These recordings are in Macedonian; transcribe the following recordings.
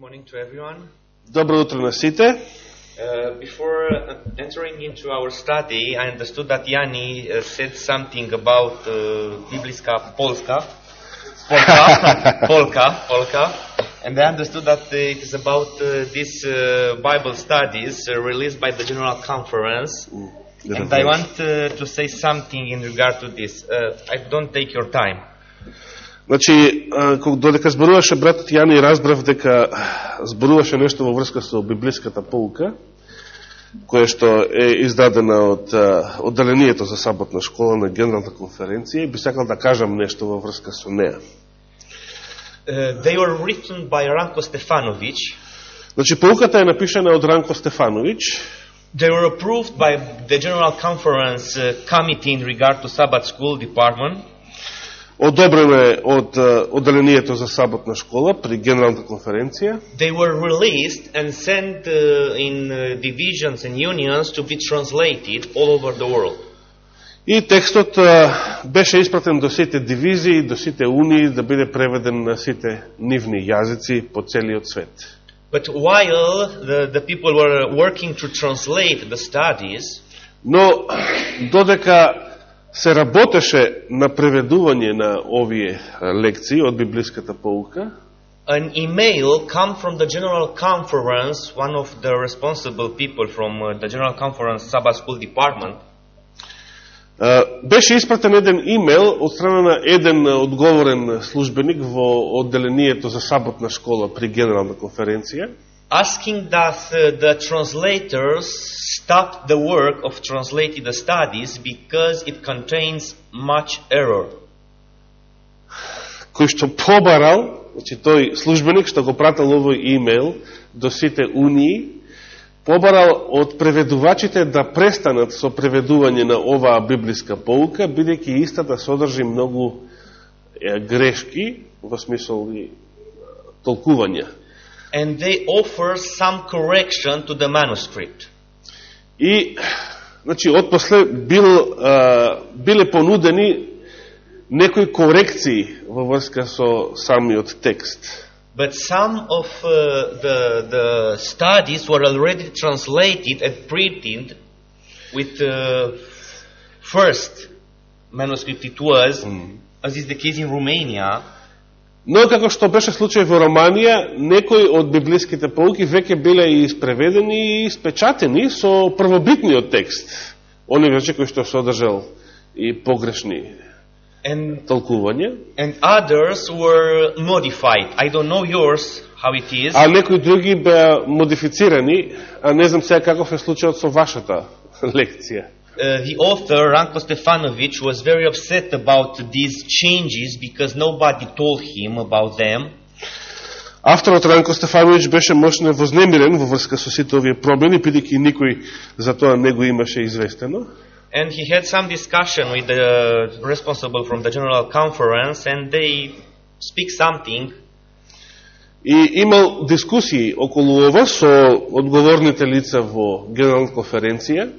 morning to everyone. Добро утро на сите. Uh, before uh, entering into our study, I understood that Yanni uh, said something about uh, Bibliska Polska. Polka, Polka, Polka. And I understood that uh, it is about uh, these uh, Bible studies uh, released by the General Conference. And I want uh, to say something in regard to this. Uh, I don't take your time. Значи, кога додека зборуваше братот Јани, разбрав дека зборуваше нешто во врска со библиската полка, која што е издадена од одделението за саботна школа на Генерална конференција и би сакал да кажам нешто во врска со неа. Uh, they were written by Ranko Stefanovic. Значи, полуката е напишана од Ранко Стефановиќ, They were approved by the General Conference uh, Committee in regard to Sabbath School Department. Одобрена е од одделението за саботна школа при Генералната конференција They were released and sent uh, in uh, divisions and unions to be translated all over the world. И текстот беше испратен до сите дивизии, до сите унии, да биде преведен на сите нивни јазици по целиот свет. But while the, the people were working to translate the studies, Но, додека се работеше на преведување на овие лекции од библиската полука, an email come from the General Conference, one of the responsible people from uh, the General Conference Sabbath School Department, беше испратен еден имейл од страна на еден одговорен службеник во одделението за саботна школа при Генерална конференција, asking that uh, the translators stop the work of translating the studies because it contains much error. кој што побарал, значи тој службеник што го пратил овој имейл до сите унии, побарал од преведувачите да престанат со преведување на оваа библиска полука, бидејќи истата содржи многу грешки во смисол и толкувања. And they offer some correction to the manuscript. И значи отпосле бил а, биле понудени некои корекции во врска со самиот текст. But some of uh, the, the studies were already translated and printed with the first manuscript it was, as is the case in Romania, Но како што беше случај во Романија, некои од библиските полуки веќе биле и испреведени и испечатени со првобитниот текст. Они веќе кои што содржал и погрешни and толкувања, and others were modified. I don't know yours how it is, а некои други беа модифицирани, а не знам сега каков е случајот со вашата лекција. Uh, the author Ranko Stefanovic was very upset about these changes because nobody told him about them. Авторот Ранко Стефановиќ беше мощно вознемирен во врска со сите овие промени, бидејќи никој за тоа не го имаше известено. And he had some discussion with the responsible from the General Conference, and they speak something. И имал дискусии околу ова со одговорните лица во Генерална конференција.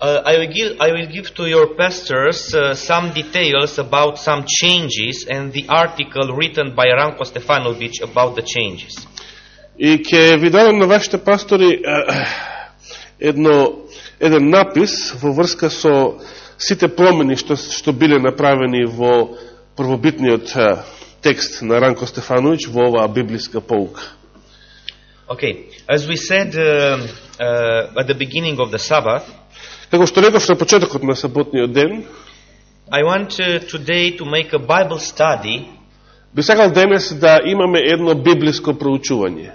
Uh, I, will give, I will give to your pastors uh, some details about some changes and the article written by Ranko Stefanovic about the changes. И ќе ви дадам на вашите пастори е, едно, еден напис во врска со сите промени што, што биле направени во првобитниот е, текст на Ранко Стефановиќ во оваа библиска полка. Okay, as we said uh, uh, at the beginning of the Sabbath, Како што реков на почетокот на саботниот ден, I want uh, today to make a Bible study, би сакал денес да имаме едно библиско проучување.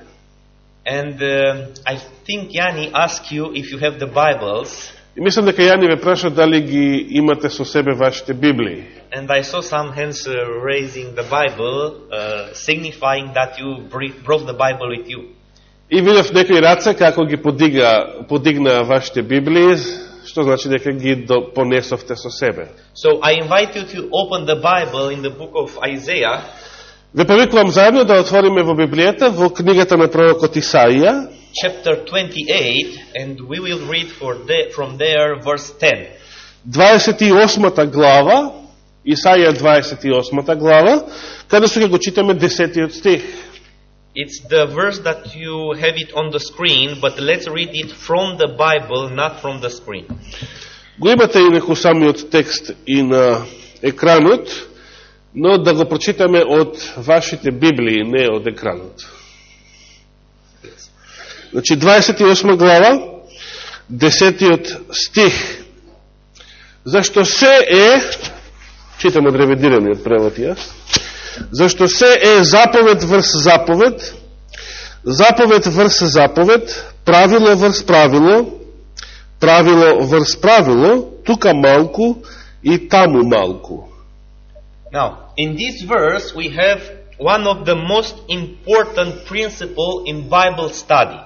and uh, I think Yanni asked you if you have the Bibles, И мислам дека Јани ве праша дали ги имате со себе вашите Библии. and I saw some hands uh, raising the Bible, uh, signifying that you br- brought the Bible with you. И видов некои раце како ги подига, подигна вашите Библии, што значи дека ги до, понесовте со себе. So I invite you to open the Bible in the book of Isaiah, Ве повикувам заедно да отвориме во Библијата во книгата на пророкот Исаија, chapter 28, and we will read for the, from there verse 10. 28 глава, Исаија 28 глава, каде што ќе го читаме 10 стих. It's the verse that you have it on the screen, but let's read it from the Bible, not from the screen. Го имате и неку самиот текст и на екранот, но да го прочитаме од вашите Библии, не од екранот. Значи, 28 глава, 10 стих. Зашто се е, читам од ревидираниот превод јас, зашто се е заповед врз заповед, заповед врз заповед, правило врз правило, правило врз правило, тука малку и таму малку. Now, in this verse, we have one of the most important principle in Bible study.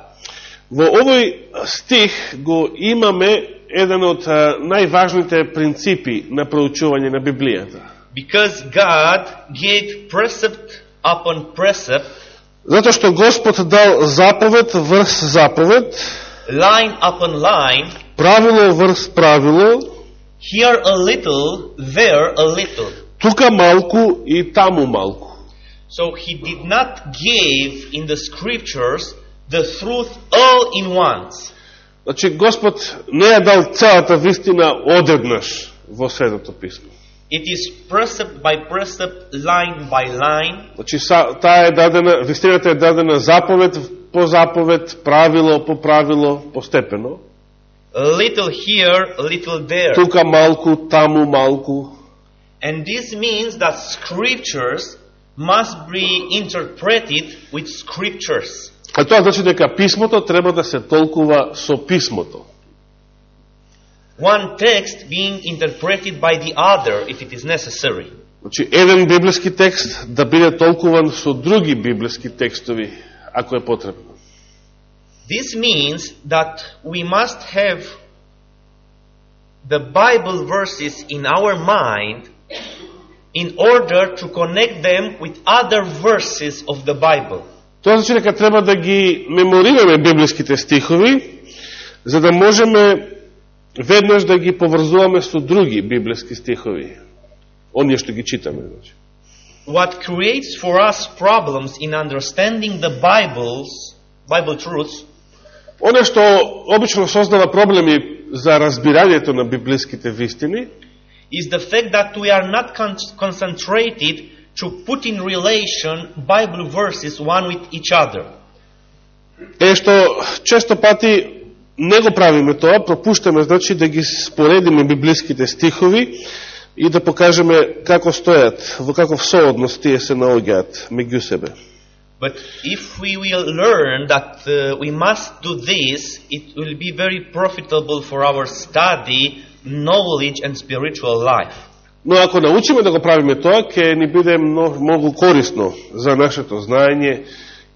Во овој стих го имаме еден од најважните принципи на проучување на Библијата. Because God gave precept upon precept, Затоа што Господ дал заповед врз заповед, line upon line, правило врз правило, here a little, there a little. тука малку и таму малку. So he did not give in the scriptures the truth all in once. Значи, Господ не ја дал целата вистина одеднаш во Светото Писмо. It is precept by precept, line by line, Значи, са, таа е дадена, вистината е дадена заповед по заповед, правило по правило, постепено. a little here, a little there. Тука малку, таму малку. And this means that scriptures must be interpreted with scriptures. А тоа значи дека писмото треба да се толкува со писмото. One text being interpreted by the other if it is necessary. Значи, еден библиски текст да биде толкуван со други библиски текстови, ако е потребно. This means that we must have the Bible verses in our mind in order to connect them with other verses of the Bible. Тоа значи дека треба да ги меморираме библиските стихови, за да можеме веднаш да ги поврзуваме со други библиски стихови. Оние што ги читаме. Значи. What creates for us problems in understanding the Bible's Bible truths Оне што обично создава проблеми за разбирањето на библиските вистини, is the fact that we are not con- concentrated to put in relation Bible verses one with each other. е што често пати не го правиме тоа, пропуштаме значи да ги споредиме библиските стихови и да покажеме како стојат, во каков сооднос тие се наоѓаат меѓу себе. But if we will learn that uh, we must do this, it will be very profitable for our study, knowledge, and spiritual life. Но ако научиме да го правиме тоа, ќе ни биде многу, многу корисно за нашето знаење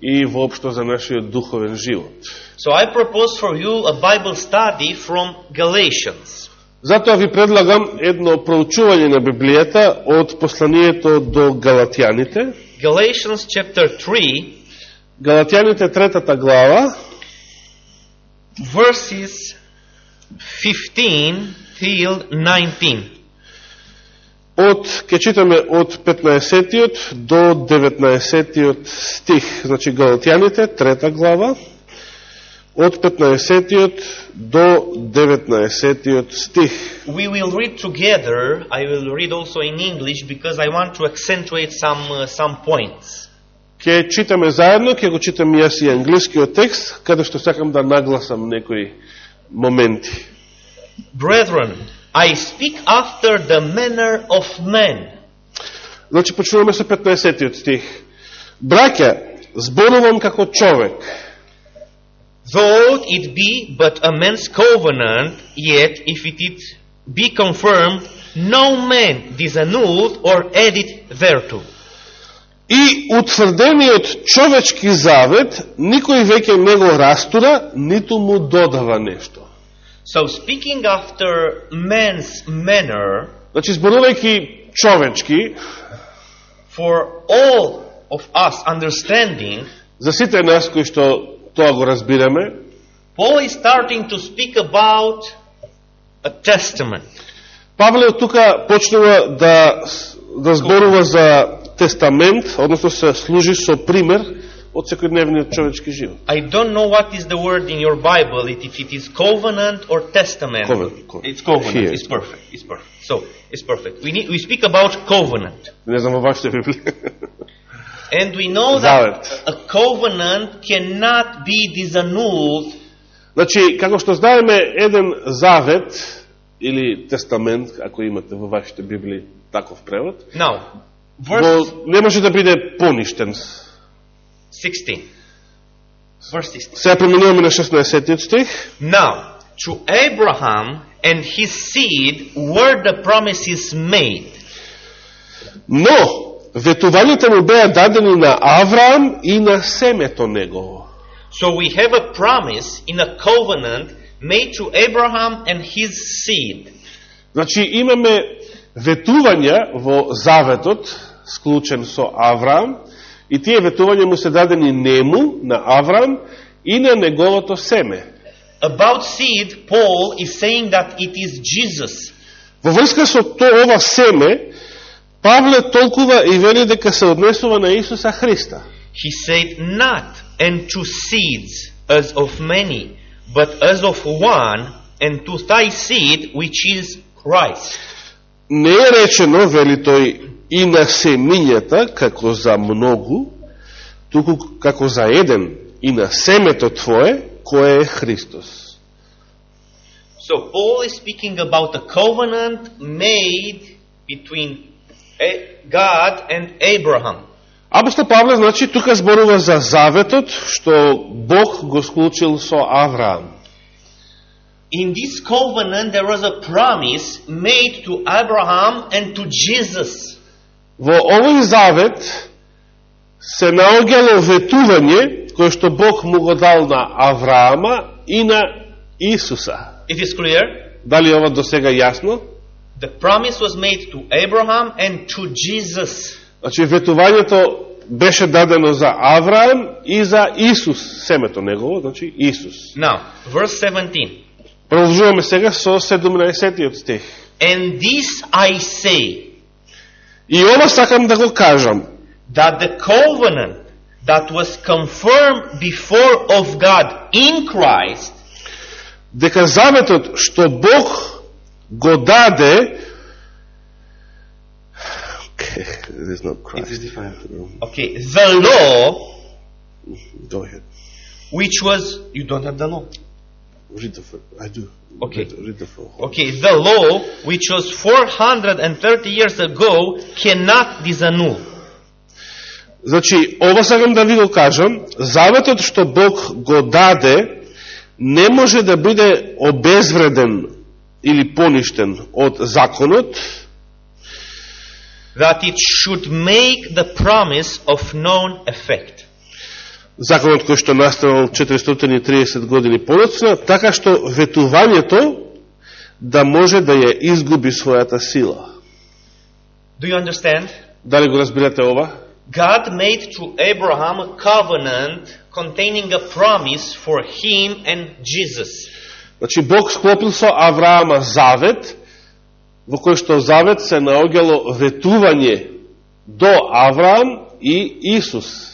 и воопшто за нашиот духовен живот. So I propose for you a Bible study from Galatians. Затоа ви предлагам едно проучување на Библијата од посланието до Галатјаните. Galatians chapter 3, Галатјаните третата глава, verses 15 till 19. Од, ке читаме од 15 до 19 стих. Значи Галатјаните, трета глава, од 15 до 19 стих. We will read together. I will read also in English because I want to accentuate some uh, some points. Ке читаме заедно, ке го читам јас и англискиот текст, каде што сакам да нагласам некои моменти. Brethren, I speak after the manner of men. Значи, почнуваме со 15 стих. Браќа, зборувам како човек. Though it be but a man's covenant, yet if it be confirmed, no man disannulled or added thereto. И утврдениот човечки завет, никој веќе не го растура, ниту му додава нешто. So speaking after man's manner, Значи, зборувајќи човечки, for all of us understanding, за сите нас кои што тоа го разбираме, Paul is starting to speak about a testament. Павле од тука почнува да, да зборува за тестамент, односно се служи со пример од секојдневниот човечки живот. I don't know what is the word in your Bible, if if it is covenant or testament. Covenant, covenant. It's covenant. Here. It's perfect. It's perfect. So, it's perfect. We need, we speak about covenant. Не знам во вашите Библија. And we know that a covenant cannot be disannulled Значи, како што знаеме, еден завет или тестамент, ако имате во вашите Библии таков превод, Now, во, verse не може да биде поништен. 16. Verse 16. Сега преминуваме на 16 стих. Now, to Abraham and his seed were the promises made. Но, ветувањата му беа дадени на Авраам и на семето негово. So we have a promise in a covenant made to Abraham and his seed. Значи, имаме ветувања во заветот, склучен со Авраам, и тие ветувања му се дадени нему, на Авраам, и на неговото семе. About seed, Paul is saying that it is Jesus. Во врска со то ова семе, Павле толкува и вели дека се однесува на Исуса Христа. He said, Not and to seeds as of many, but as of one, and to thy seed, which is Christ. Не е речено, вели тој, и на семињата, како за многу, туку како за еден, и на семето Твое, кое е Христос. So Paul is speaking about a covenant made between A- God and Abraham. Апостол Павле, значи, тука зборува за заветот, што Бог го склучил со Авраам. In this covenant, there was a promise made to Abraham and to Jesus. Во овој завет се наоѓало ветување, кое што Бог му го дал на Авраама и на Исуса. It is clear. Дали ова до сега јасно? The promise was made to Abraham and to Jesus. Значи, ветувањето беше дадено за Авраам и за Исус, семето негово, значи Исус. Now, verse 17. Продолжуваме сега со 17 стих. And this I say, И ова сакам да го кажам, that the covenant that was confirmed before of God in Christ дека заветот што Бог го даде Okay, it is not Christ. Okay, the law, Go ahead. which was, you don't have the law. Read the fir- I do. Okay. Read, read the full. Okay, the law, which was 430 years ago, cannot disannul. Значи, ова сакам да ви го кажам, заветот што Бог го даде, не може да биде обезвреден или поништен од законот, That it should make the promise of known effect. Законот кој што настанал 430 години подоцна, така што ветувањето да може да ја изгуби својата сила. Do you understand? Дали го разбирате ова? God made to Abraham a covenant containing a promise for him and Jesus. Значи Бог склопил со Авраама завет, во кој што завет се наоѓало ветување до Авраам и Исус.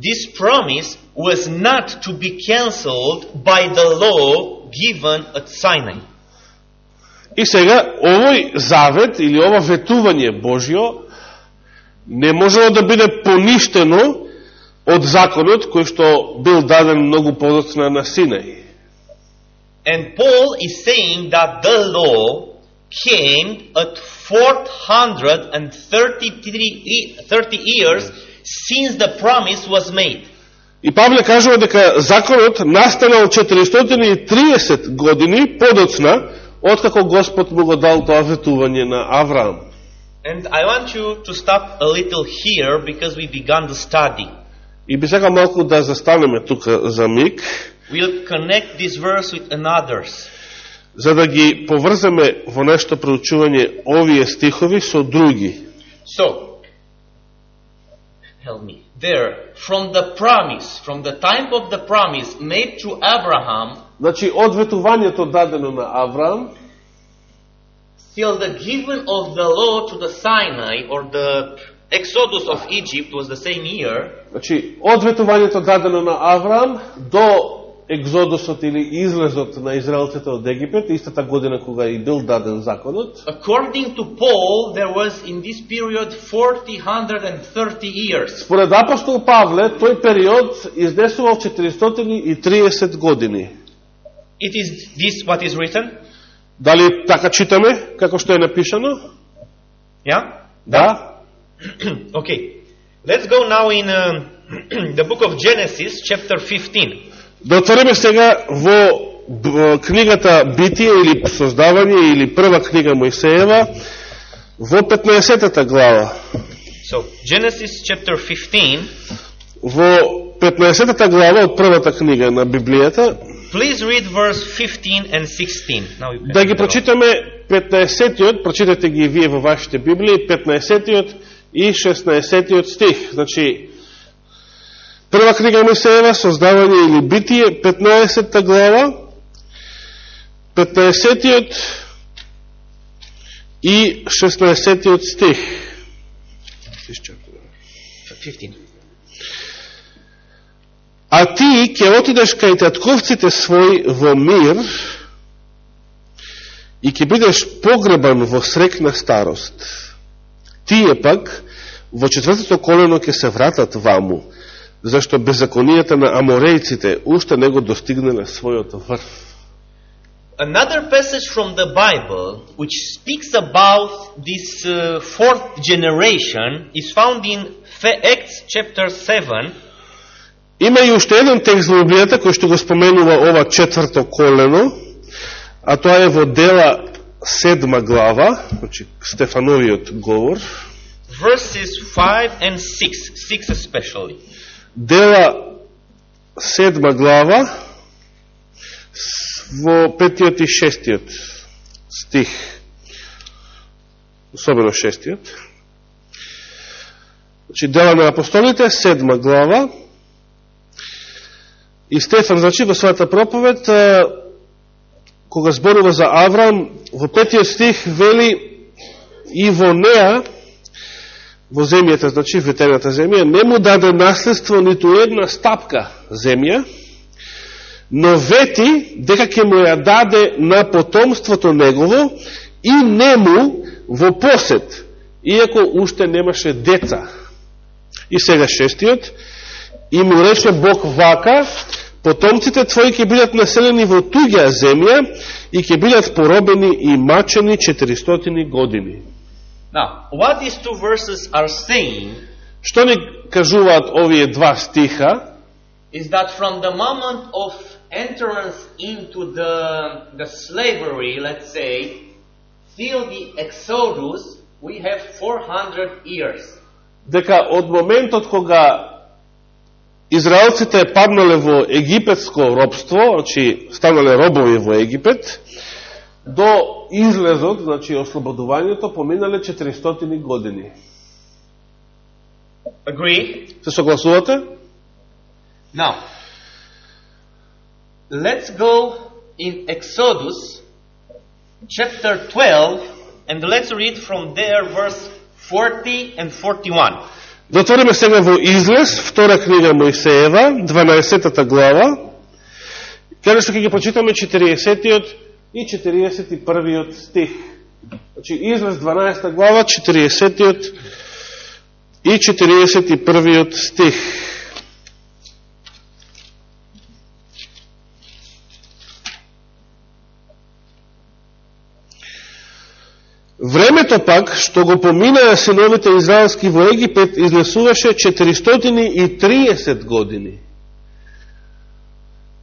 This promise was not to be cancelled by the law given at Sinai. И сега, овој завет или ова ветување Божјо не можело да биде поништено од законот кој што бил даден многу подоцна на Синај. And Paul is saying that the law came at 433 30 years since the promise was made. И Павле кажува дека законот настанал 430 години подоцна, откако Господ му го дал тоа ветување на Авраам. And I want you to stop a little here because we began the study. И би сакал малку да застанеме тука за миг, We'll connect this verse with another's. за да ги поврземе во нешто проучување овие стихови со други. So, help me. There, from the promise, from the time of the promise made to Abraham Значи, од ветувањето дадено на Авраам, till the giving of the law to the Sinai or the exodus of Egypt was the same year, Значи, од ветувањето дадено на Авраам до екзодусот или излезот на израелците од Египет, истата година кога и бил даден законот, according to Paul, there was in this period 430 years. според апостол Павле, тој период изнесувал 430 години. It is this what is written? Дали така читаме, како што е напишано? Yeah? Да. okay. Let's go now in uh, the book of Genesis, chapter 15. Да отвориме сега во книгата Битие или Создавање или прва книга Моисеева во 15 глава. So, Genesis chapter 15. Во 15 глава од првата книга на Библијата Please read verse 15 and 16. Now you can да ги прочитаме 15-тиот, прочитате ги вие во вашите Библии, 15-тиот и 16-тиот стих. Значи, прва книга Моисеева, Создавање или Битие, 15 глава, 15-тиот и 16-тиот стих. Исчакуваме. 15. А ти ќе отидеш кај татковците своји во мир и ќе бидеш погребан во срекна старост. Тие пак во четвртото колено ќе се вратат ваму, зашто беззаконијата на аморејците уште не го достигнале својот врв. Another passage from the Bible which speaks about this uh, fourth generation is found in Acts chapter 7, Има и уште еден текст во Библијата кој што го споменува ова четврто колено, а тоа е во дела седма глава, значи Стефановиот говор, verses 5 and 6, 6 especially дела седма глава во петиот и шестиот стих, особено шестиот. Значи, дела на апостолите, седма глава, и Стефан, значи, во својата проповед, кога зборува за Авраам, во петиот стих вели и во неа, во земјата, значи ветената земја, не му даде наследство ниту една стапка земја, но вети дека ќе му ја даде на потомството негово и нему во посет, иако уште немаше деца. И сега шестиот, и му рече Бог вака, потомците твои ќе бидат населени во туѓа земја и ќе бидат поробени и мачени 400 години. Now, what these two verses are saying Што ни кажуваат овие два стиха? is that from the moment of entrance into the, the slavery, let's say, till the Exodus, we have 400 years. Дека од моментот кога израелците паднале во египетско робство, значи станале робови во Египет, до излезот, значи ослободувањето, поминале 400 години. Agree? Се согласувате? Now, let's go in Exodus chapter 12 and let's read from there verse 40 and 41. Дотвориме сега во Излез, втора книга Моисеева, 12 глава, каде што ќе ги прочитаме 40-тиот и 41-тиот стих. Значи, Излез 12 глава, 40-тиот и 41-тиот стих. Времето пак, што го поминаа синовите израелски во Египет, изнесуваше 430 години.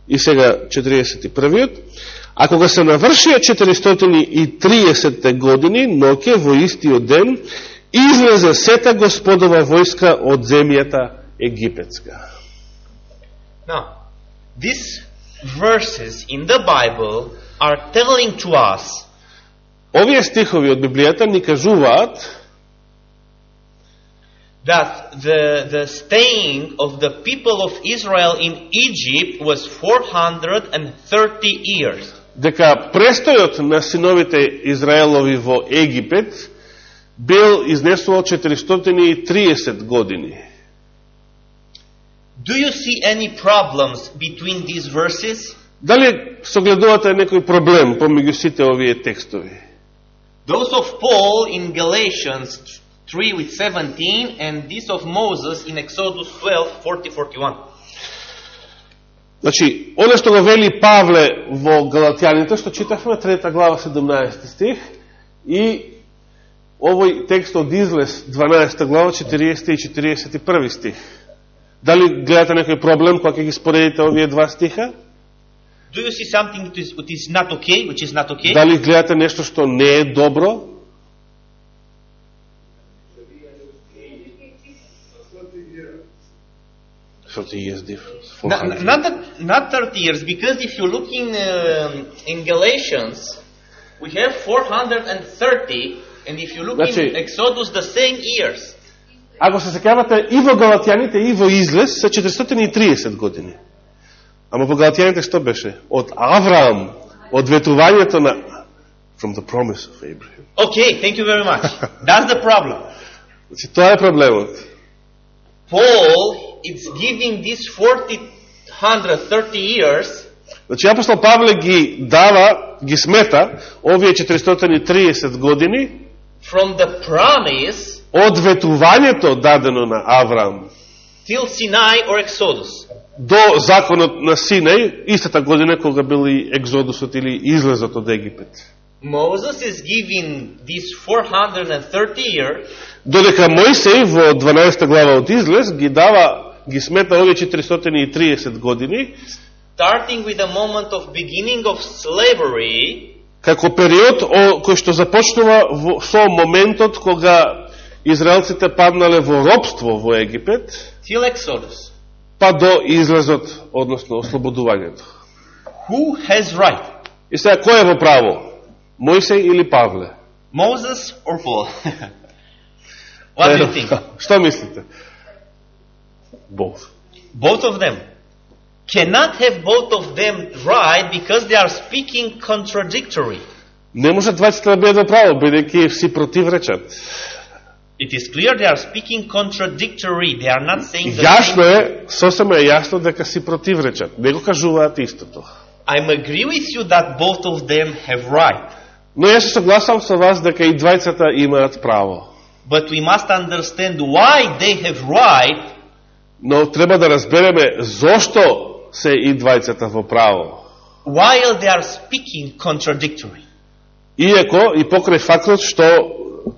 И сега 41-иот. А кога се навршија 430 години, ноќе во истиот ден, излезе сета господова војска од земјата египетска. Now, these verses in the Bible are telling to us Овие стихови од Библијата ни кажуваат that the, the staying of the people of Israel in Egypt was 430 years. Дека престојот на синовите Израелови во Египет бил изнесувал 430 години. Do you see any problems between these verses? Дали согледувате некој проблем помеѓу сите овие текстови? Those of Paul in Galatians 3 with 17 and this of Moses in Exodus 12, 40, 41. Значи, оно што го вели Павле во Галатјаните, што читавме, трета глава, 17 стих, и овој текст од Излез, 12 глава, 40 и 41 стих. Дали гледате некој проблем кога ќе ги споредите овие два стиха? Do you see something which is, which is not okay, which is not okay? Дали гледате нешто што не е добро? Thirty years difference. Not, 400. not, that- not 30 years, because if you look in, um, in Galatians, we have 430, and if you look Значи- in Exodus, the same years. Ако се секавате и во Галатјаните и во Излез се 430 години. Ама во Галатјаните што беше? Од Авраам, од ветувањето на from the promise of Abraham. Okay, thank you very much. That's the problem. Значи тоа е проблемот. Paul is giving these 430 years Значи апостол Павле ги дава, ги смета овие 430 години from the promise од ветувањето дадено на Авраам till Sinai or Exodus. до законот на Синај, истата година кога бил и екзодусот или излезот од Египет. Moses is giving these 430 years Додека Мојсей во 12 глава од Излез ги дава, ги смета овие 430 години starting with the moment of beginning of slavery како период о, кој што започнува во, со моментот кога израелците паднале во робство во Египет, till Exodus. па до излезот, односно ослободувањето. Who has right? И сега, кој е во право? Мојсей или Павле? Moses or Paul? what do you think? Што мислите? Both. Both of them. Cannot have both of them right because they are speaking contradictory. Не може двајцата да бидат во право, бидејќи си противречат. It is clear they are speaking contradictory. They are not saying the Јасно same. е, сосема е јасно дека си противречат. Не го кажуваат истото. I'm agree with you that both of them have right. Но јас се согласам со вас дека и двајцата имаат право. But we must understand why they have right Но треба да разбереме зошто се и двајцата во право. while they are speaking contradictory. Иако и покрај фактот што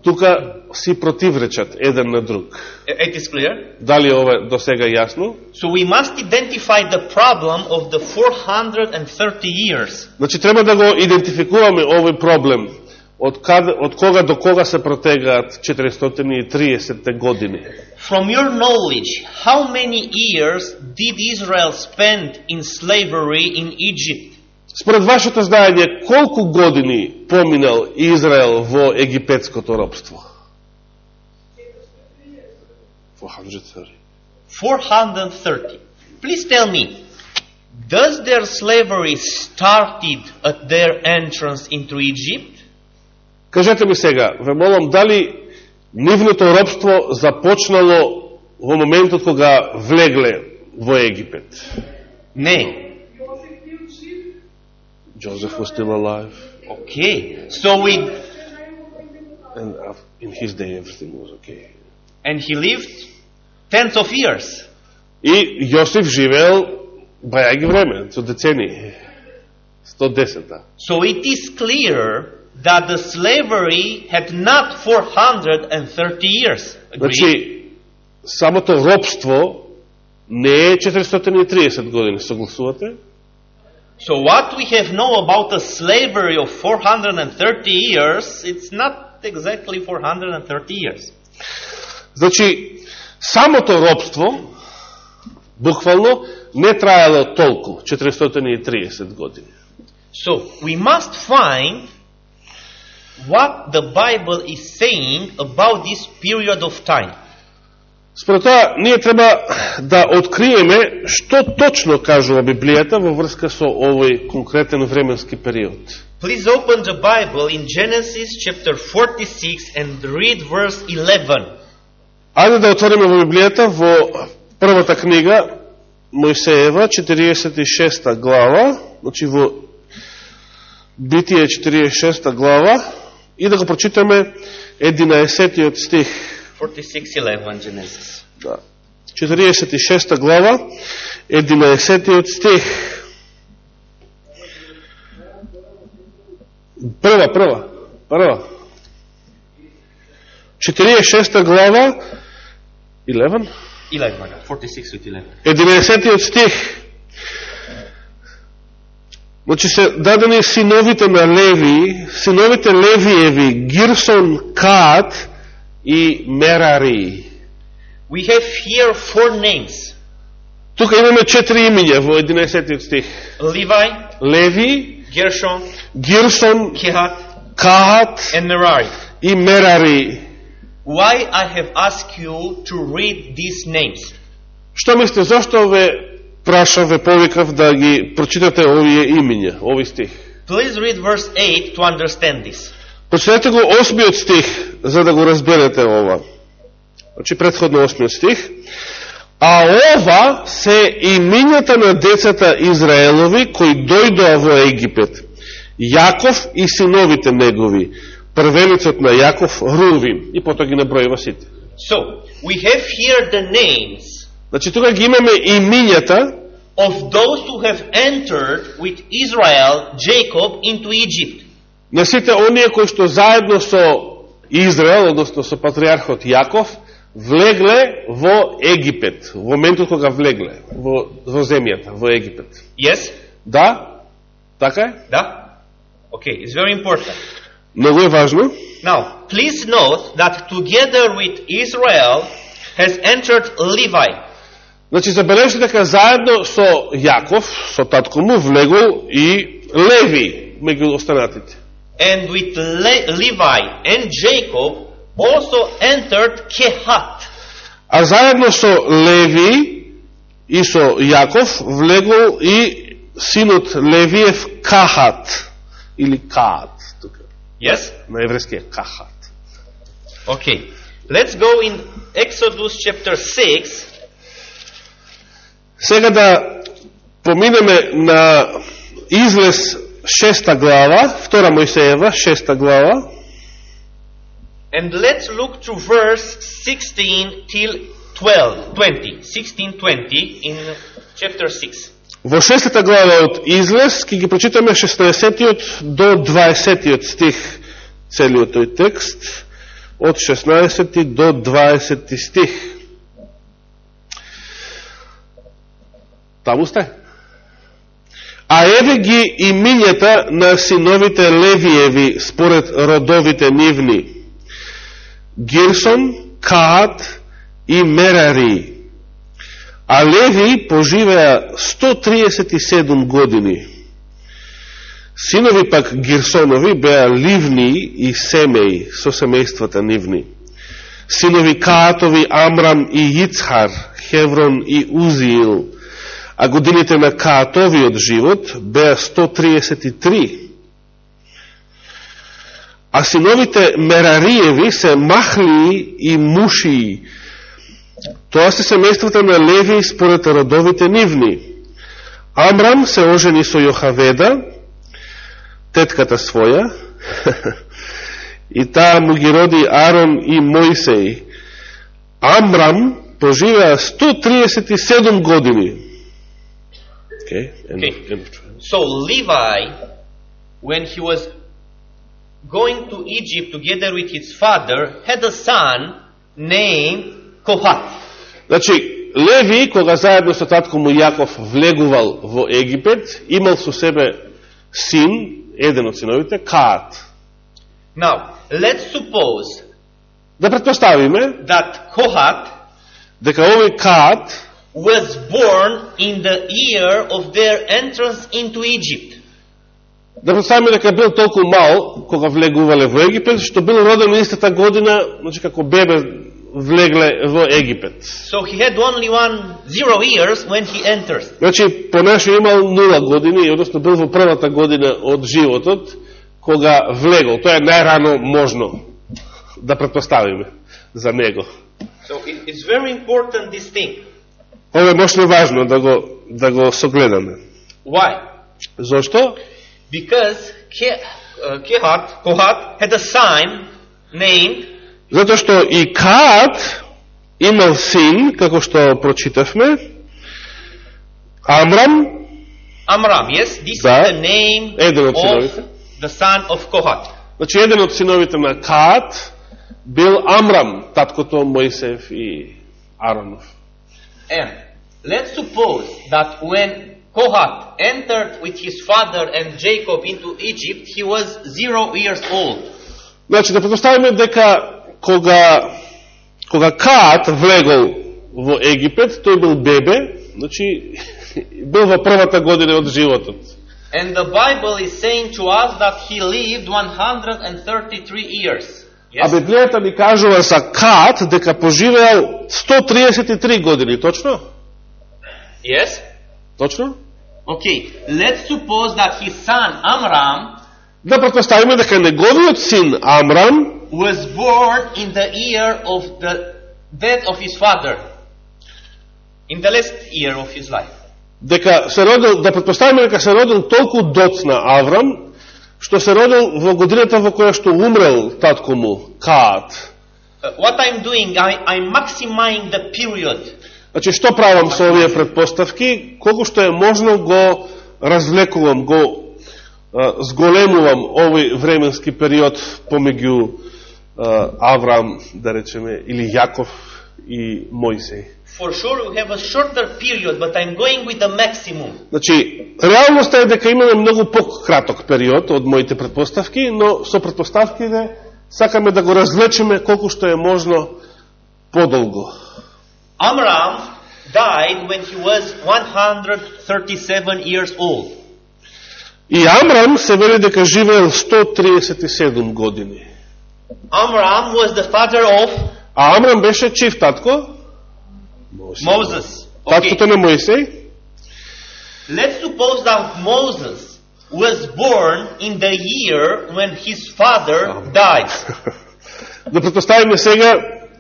тука си противречат еден на друг. It is clear? Дали ова до сега јасно? So we must identify the problem of the 430 years. Значи треба да го идентификуваме овој проблем од, каде, од кога до кога се протегаат 430 години. From your knowledge, how many years did Israel spend in slavery in Egypt? Според вашето знаење, колку години поминал Израел во египетското робство? 430. 430. Please tell me, does their slavery started at their entrance into Egypt? Кажете ми сега, ве молам, дали нивното робство започнало во моментот кога влегле во Египет? Не. Joseph was still alive, Okay. So we, and uh, in his day everything was okay. and he lived tens of years. И Јосиф живеел бајаги време, со децени, 110 So it is clear that the slavery had not 430 years. Agree? Значи, самото робство не е 430 години, согласувате? So what we have know about the slavery of 430 years, it's not exactly 430 years. Значи, самото робство, буквално, не траело толку, 430 години. So we must find what the Bible is saying about this period of time. Според тоа, ние треба да откриеме што точно кажува Библијата во врска со овој конкретен временски период. Please open the Bible in Genesis chapter 46 and read verse 11. Ајде да отвориме во Библијата во првата книга Мојсеева, 46 глава, значи во Битие 46 глава, и да го прочитаме 11 стих. 46:11 Genesis. Да. 46 глава, 11 стих. Прва, прва, прва. 46 глава, 11, 11. 46 with 11. 11 стих. Значи се дадени синовите на Леви, синовите Левиеви, Гирсон, Каат и Мерари. We have here four names. Тука имаме четири имиња во 11 стих. Levi, Леви, Gershon, Гирсон, Kehat, Каат and Merari. и Мерари. Why I have asked you to read these names? Што мислите, зашто ве прашав, ве повикав да ги прочитате овие имиња, овој стих? Please read verse 8 to understand this. Прочитате го осмиот стих, за да го разберете ова. Значи, предходно осмиот стих. А ова се имињата на децата Израелови кои дојдоа во Египет. Јаков и синовите негови. Првеницот на Јаков Рувин. И потоа ги набројува сите. So, we have here the names Значи, тука ги имаме имињата of those who have entered with Israel, Jacob, into Egypt. на сите оние кои што заедно со Израел, односно со патриархот Јаков, влегле во Египет, во моментот кога влегле во, во земјата, во Египет. Yes? Да? Така е? Да? Okay, it's very important. Многу е важно. Now, please note that together with Israel has entered Levi. Значи, забележите дека заедно со Јаков, со татко му, влегол и Леви меѓу останатите. And with Le- Levi and Jacob also entered Kehat. А заедно со Леви и со Јаков влегол и синот Левиев Кахат, или Каат, тука, Yes? на еврејски е Кахат. Okay. Let's go in Exodus chapter 6 Сега да поминеме на излез шеста глава, втора Мојсеева, шеста глава, and let's look to verse 16 till 12, 20. 16, 20 in chapter 6. Во шестата глава од Излез, ќе ги прочитаме 16 до 20 стих, целиот тој текст, од 16 до 20 стих. Таму сте? А еве ги имињата на синовите Левиеви според родовите нивни. Гирсон, Каат и Мерари. А Леви поживеа 137 години. Синови пак Гирсонови беа Ливни и Семеј со семејствата нивни. Синови Каатови Амрам и Ицхар, Хеврон и Узиил, а годините на Каатовиот живот беа 133. А синовите Мерариеви се Махли и Мушии, Тоа се семејствата на Леви според родовите нивни. Амрам се ожени со Јохаведа, тетката своја, и таа му ги роди Арон и Мојсеј. Амрам поживеа 137 години. Okay, end of- Okay. end of trial. So Levi, when he was going to Egypt together with his father, had a son named Kohat. Значи, Леви, кога заедно со татко му Јаков влегувал во Египет, имал со себе син, еден од синовите, Каат. Now, let's suppose Да предпоставиме that Kohat дека овој Каат was born in the year of their entrance into Egypt. Да представиме дека бил толку мал кога влегувале во Египет, што бил роден истата година, значи како бебе влегле во Египет. So he had only one zero years when he enters. Значи, понашо имал нула години, односно бил во првата година од животот, кога влегол. Тоа е најрано можно да предпоставиме за него. So it, it's very important this thing. Ова е мощно важно да го, да го согледаме. Why? Зошто? Because Ke- uh, Kehat, Kohat had a son named Затоа што и Каат имал син, како што прочитавме, Амрам, Amram. Yes, this Да. is the name Еден од of the son of Kohat. значи еден од синовите на Каат бил Амрам, таткото Моисеев и Аронов. And let's suppose that when Kohat entered with his father and Jacob into Egypt, he was zero years old. Значи, да предоставиме дека кога, кога Каат влегол во Египет, тој бил бебе, значи, бил во првата година од животот. And the Bible is saying to us that he lived 133 years. А? Библијата ни кажува за Каат дека поживеал 133 години, точно? Yes? Точно? Okay, let's suppose that his son Amram Да предпоставиме дека неговиот син Амрам was born in the year of the death of his father. In the last year of his life. дека се родил, да предпоставиме дека се родил толку доцна Аврам, што се родил во годината во која што умрел татко му, Каат. Uh, what I'm doing, I, I'm maximizing the period. Значи, што правам со овие предпоставки? Колку што е можно го развлекувам, го а, зголемувам овој временски период помеѓу а, Аврам, да речеме, или Јаков и Мојсей. For sure we have a shorter period, but I'm going with the maximum. Значи, реалноста е дека имаме многу пократок период од моите предпоставки, но со предпоставките сакаме да го развлечеме колку што е можно подолго. Amram died when he was 137 years old. И Амрам се вели дека живеел 137 години. Amram was the father of А Амрам беше чив татко? Moses. Таткото Okay. на Моисеј? Let's suppose that Moses was born in the year when his father died. да предпоставиме сега,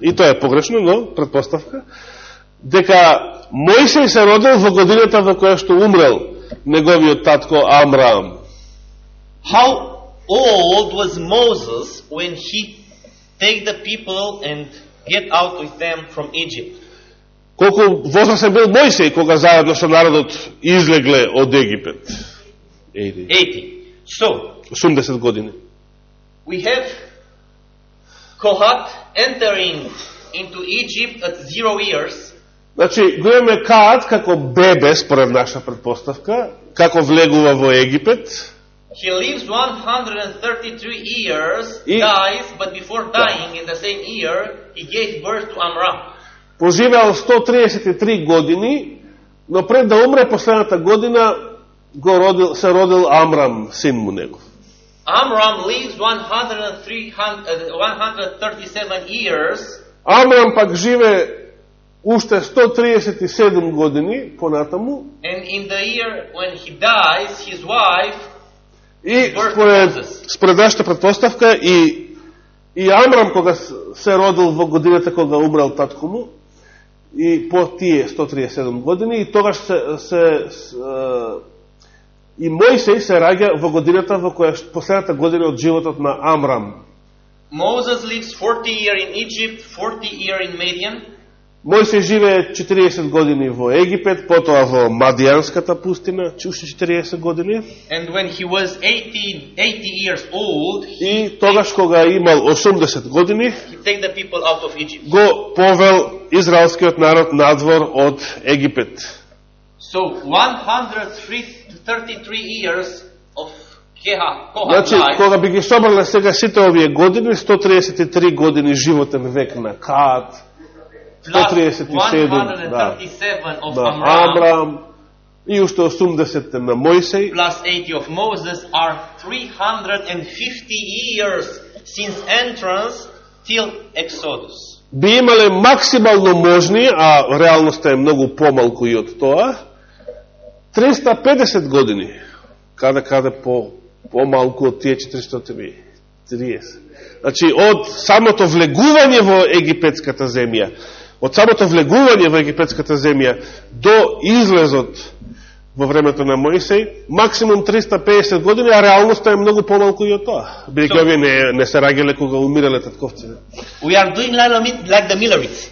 и тоа е погрешно, но предпоставка, дека Моисеј се родил во годината во која што умрел неговиот татко Амрам. How old was Moses when he take the people and get out with them from Egypt? Колку возрастен бил Моисеј кога заедно со народот излегле од Египет? 80. 80. So, 80 години. we have Kohat entering into Egypt at zero years. Значи, го имаме Каат како бебе, според наша предпоставка, како влегува во Египет, He lives 133 years, И- dies, but before dying in the same year, he gave birth to Amram. Поживеал 133 години, но пред да умре последната година го родил, се родил Амрам, син му негов. Amram lives 103, hun- uh, 137 years, Амрам пак живе уште 137 години понатаму. And in the year when he dies, his wife и според, нашата предпоставка и, и Амрам кога се родил во годината кога умрел татко му и по тие 137 години и тогаш се, се се и Мојсей се раѓа во годината во која последната година од животот на Амрам. Moses lives 40 years in Egypt, 40 years in Midian, Мојсей живее 40 години во Египет, потоа во Мадијанската пустина, че уште 40 години. and when he was 80, 80 years old, И тогаш кога имал 80 години, he take the people out of Egypt. го повел израелскиот народ надвор од Египет. So 133 years of Значи, кога би ги собрале сега сите овие години, 133 години животен век на Каат, 137, 137 of на Amram, Абрам и уште 80 на Мојсей, plus 80 of Moses are 350 years since entrance till Exodus. би имале максимално можни, а реалноста е многу помалку и од тоа, 350 години, каде каде по помалку од тие 430. Значи, од самото влегување во египетската земја, од самото влегување во египетската земја до излезот во времето на Моисеј, максимум 350 години, а реалноста е многу помалку и од тоа. Бидеќи So- овие не, не се рагеле кога умирале татковците. We are doing like like the Millerites.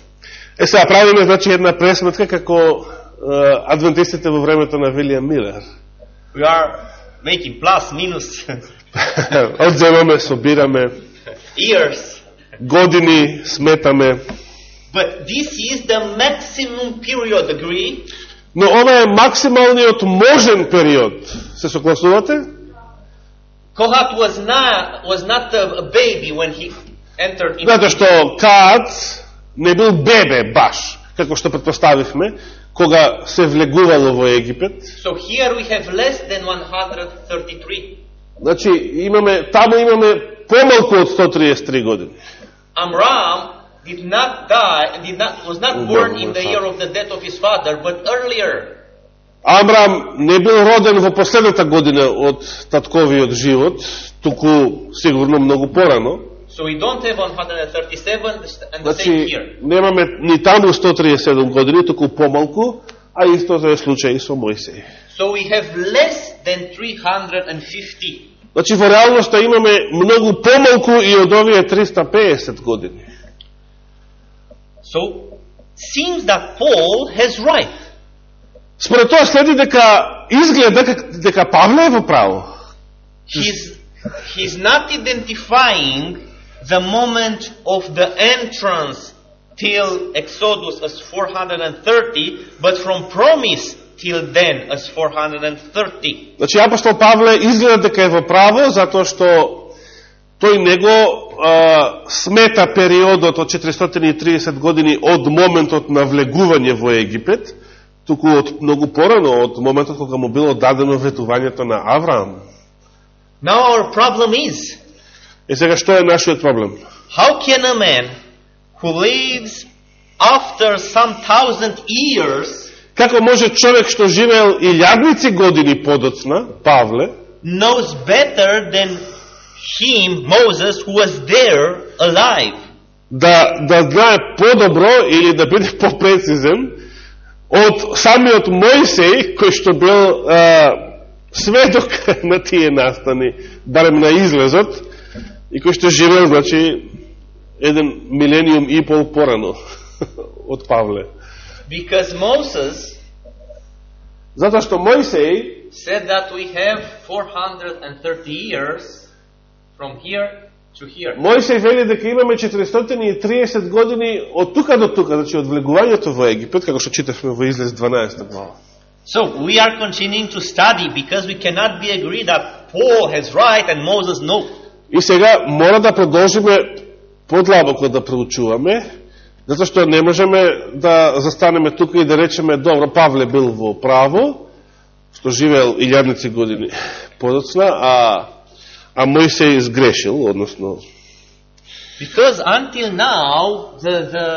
Е, сега правиме значи една пресметка како е, адвентистите во времето на Вилијам Милер. We are making plus, minus, Одземаме, собираме, years. години сметаме. But this is the maximum period, agree? Но ова е максималниот можен период. Се согласувате? Kohat was not, was not a, baby when he entered into Затоа што Каац не бил бебе баш, како што предпоставивме, кога се влегувало во Египет. So here we have less than 133. Значи, имаме, таму имаме помалку од 133 години. Amram did not die, did not, was not born in the year of the death of his father, but earlier. Амрам не бил роден во последната година од татковиот живот, туку сигурно многу порано. So we don't have 137 and the same Значи, here. немаме ни таму 137 години, туку помалку, а истото е случај со Мојсеј. So we have less than 350. Значи, во реалноста имаме многу помалку и од овие 350 години. So seems that Paul has right. Според тоа следи дека изгледа дека, дека Павле е во право. He's, he's not identifying the moment of the entrance till Exodus as 430, but from promise till then as 430. Значи, апостол Павле изгледа дека е во право, затоа што тој него а, смета периодот од 430 години од моментот на влегување во Египет, туку од многу порано, од моментот кога му било дадено ветувањето на Авраам. Now our problem is, Е сега, што е нашиот проблем? how can a man who lives after some thousand years Како може човек што живеел илјадници години подоцна, Павле, knows better than him, Moses, who was there alive? да, да знае подобро или да биде попрецизен од самиот Мојсей, кој што бил а, сведок на тие настани, барем на излезот, и кој што живеел, значи, еден милениум и пол порано од Павле. Because Moses Затоа што Мојсей said that we have 430 years from here to here. Мојсей вели дека имаме 430 години од тука до тука, значи од влегувањето во Египет, како што читавме во излез 12 глава. So we are continuing to study because we cannot be agreed that Paul has right and Moses no. И сега мора да продолжиме подлабоко да проучуваме, затоа што не можеме да застанеме тука и да речеме, добро, Павле бил во право, што живеел илјадници години подоцна, а, а Мојсей сгрешил, односно, Because until now, the, the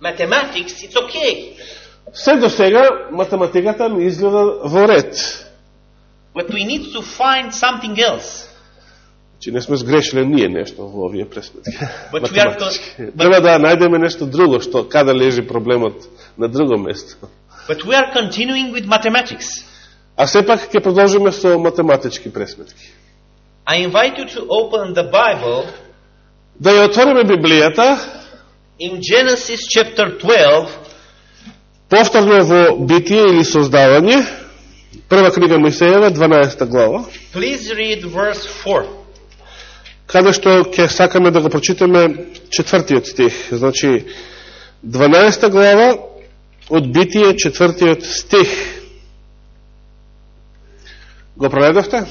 mathematics, it's okay. се до сега математиката ми изгледа во ред. But we need to find something else. Че не сме сгрешиле ние нешто во овие пресметки. Треба да најдеме нешто друго, што каде лежи проблемот на друго место. But we are continuing with mathematics. А сепак ќе продолжиме со математички пресметки. I invite you to open the Bible Да ја отвориме Библијата, in Genesis chapter 12, повторно во Битие или Создавање, прва книга Мојсеева, 12 глава, please read verse 4. каде што ќе сакаме да го прочитаме четвртиот стих. Значи, 12 глава од Битие, четвртиот стих. Го проведовте?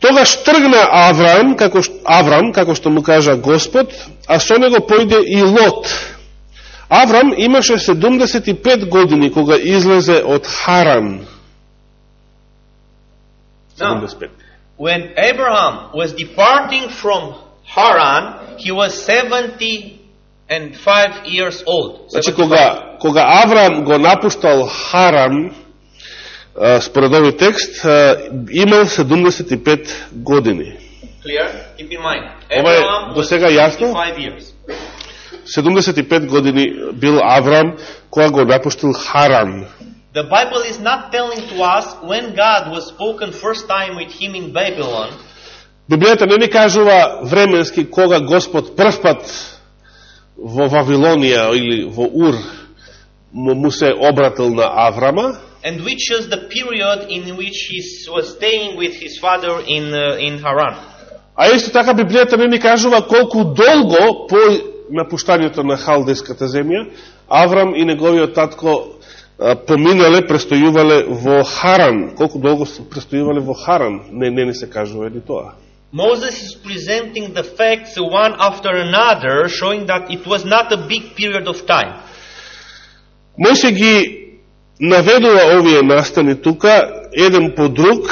Тогаш тргна Авраам, како, Аврам, како што му кажа Господ, а со него појде и Лот. Аврам имаше 75 години кога излезе од Харан. Now, 75. when Abraham was departing from Haran, he was 70 and 5 years old. Значи, 75. кога, кога Аврам го напуштал Харам, а, според овој текст, имал 75 години. Clear? Keep in mind. Ова е до сега јасно? 55 years. 75 години бил Аврам кога го напуштил Харан. The Bible is not telling to us when God was spoken first time with him in Babylon, Библијата не ни кажува временски кога Господ првпат во Вавилонија или во Ур му, му се обратил на Аврама, and which is the period in which he was staying with his father in, uh, in Haran. а исто така Библијата не ни кажува колку долго по напуштањето на Халдеската земја, Аврам и неговиот татко а, поминале, престојувале во Харан. Колку долго се престојувале во Харан, не, не ни се кажува ни тоа. Moses is presenting the facts one after another, showing that it was not a big period of time. Мојсе ги наведува овие настани тука, еден по друг,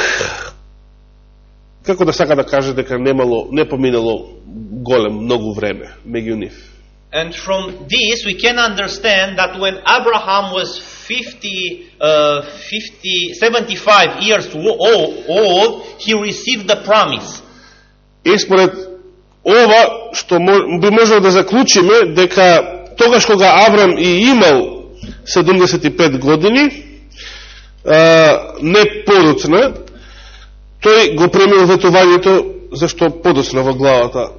како да сака да каже дека немало, не поминало голем, многу време меѓу нив. And from this, we can understand that when Abraham was 50, uh, 50 75 years old, he received the promise. И според ова, што би можел да заклучиме, дека тогаш кога Аврам и имал 75 години, а, не подоцна, тој го премил ветувањето, зашто подоцна во главата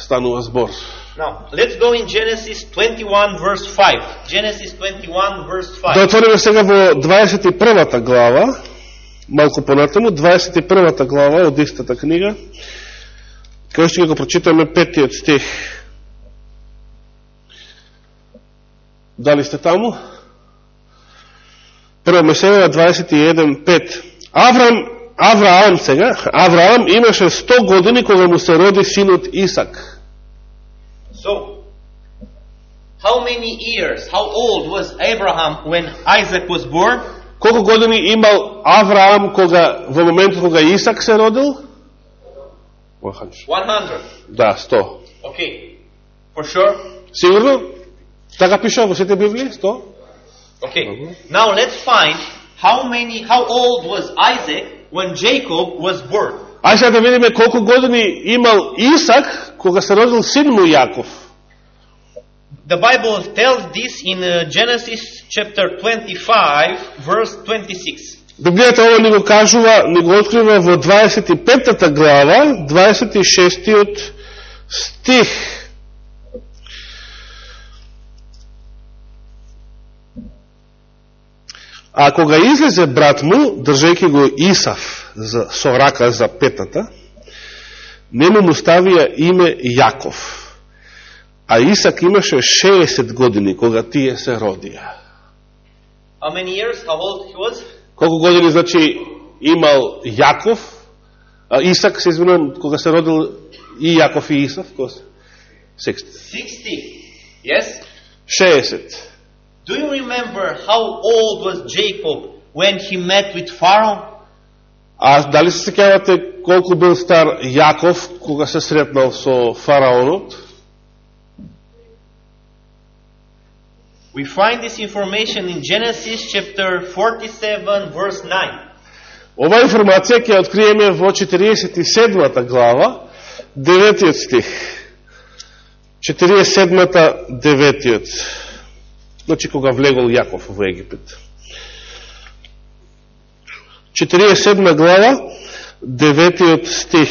станува збор. Now, let's go in Genesis 21 verse 5. Genesis 21 verse 5. Да отвориме сега во 21 глава, малку понатаму, 21 глава од истата книга, кај што ќе го прочитаме петиот стих. Дали сте таму? Прво Месеја 21.5. Авраам, Авраам сега, Авраам имаше 100 години кога му се роди синот Исак. So, how many years, how old was Abraham when Isaac was born? Колку години имал Авраам кога во моментот кога Исак се родил? 100. 100. Да, 100. Okay. For sure? Сигурно? Така пише во сите Библии? 100? Okay. Now let's find how many, how old was Isaac when Jacob was born? Ај сега да видиме колку години имал Исак кога се родил син му Јаков. The Bible tells this in uh, Genesis chapter 25, verse 26. Библијата ова ни го кажува, ни го открива во 25 глава, 26 стих. А кога излезе брат му, држејќи го Исав за, со рака за петата, нему му ставија име Јаков. А Исак имаше 60 години кога тие се родија. How many years? How old he was? Колку години, значи, имал Јаков, а Исак, се извинувам, кога се родил и Јаков и Исав, кога се? 60. 60. Yes? 60. Do you remember how old was Jacob when he met with Pharaoh? А дали се секјавате колку бил стар Јаков кога се сретнал со фараонот? We find this information in Genesis chapter 47, verse 9. Ова информација ќе ја откриеме во 47 глава, 9 стих. 47 9 Значи кога влегол Јаков во Египет. 47 глава, 9 стих.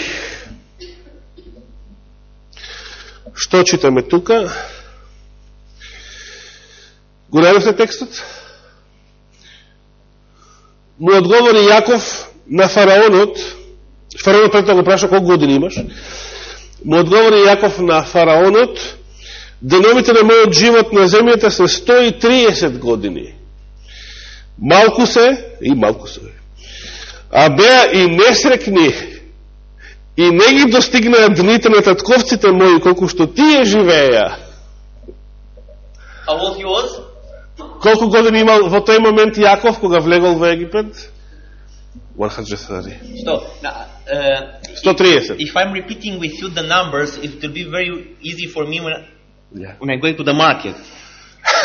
Што читаме тука? Го најдовте текстот? Му одговори Јаков на фараонот, фараонот пред го праша колку години имаш, му одговори Јаков на фараонот, деновите на мојот живот на земјата се 130 години. Малку се, и малку се, а беа и несрекни, и не ги достигнаа дните на татковците мои, колку што тие живееја. Колку години имал во тој момент Јаков, кога влегол во Египет? 130. So, now, uh, 130. if I'm repeating with you the numbers, it will be very easy for me when, Yeah. When I going to the market.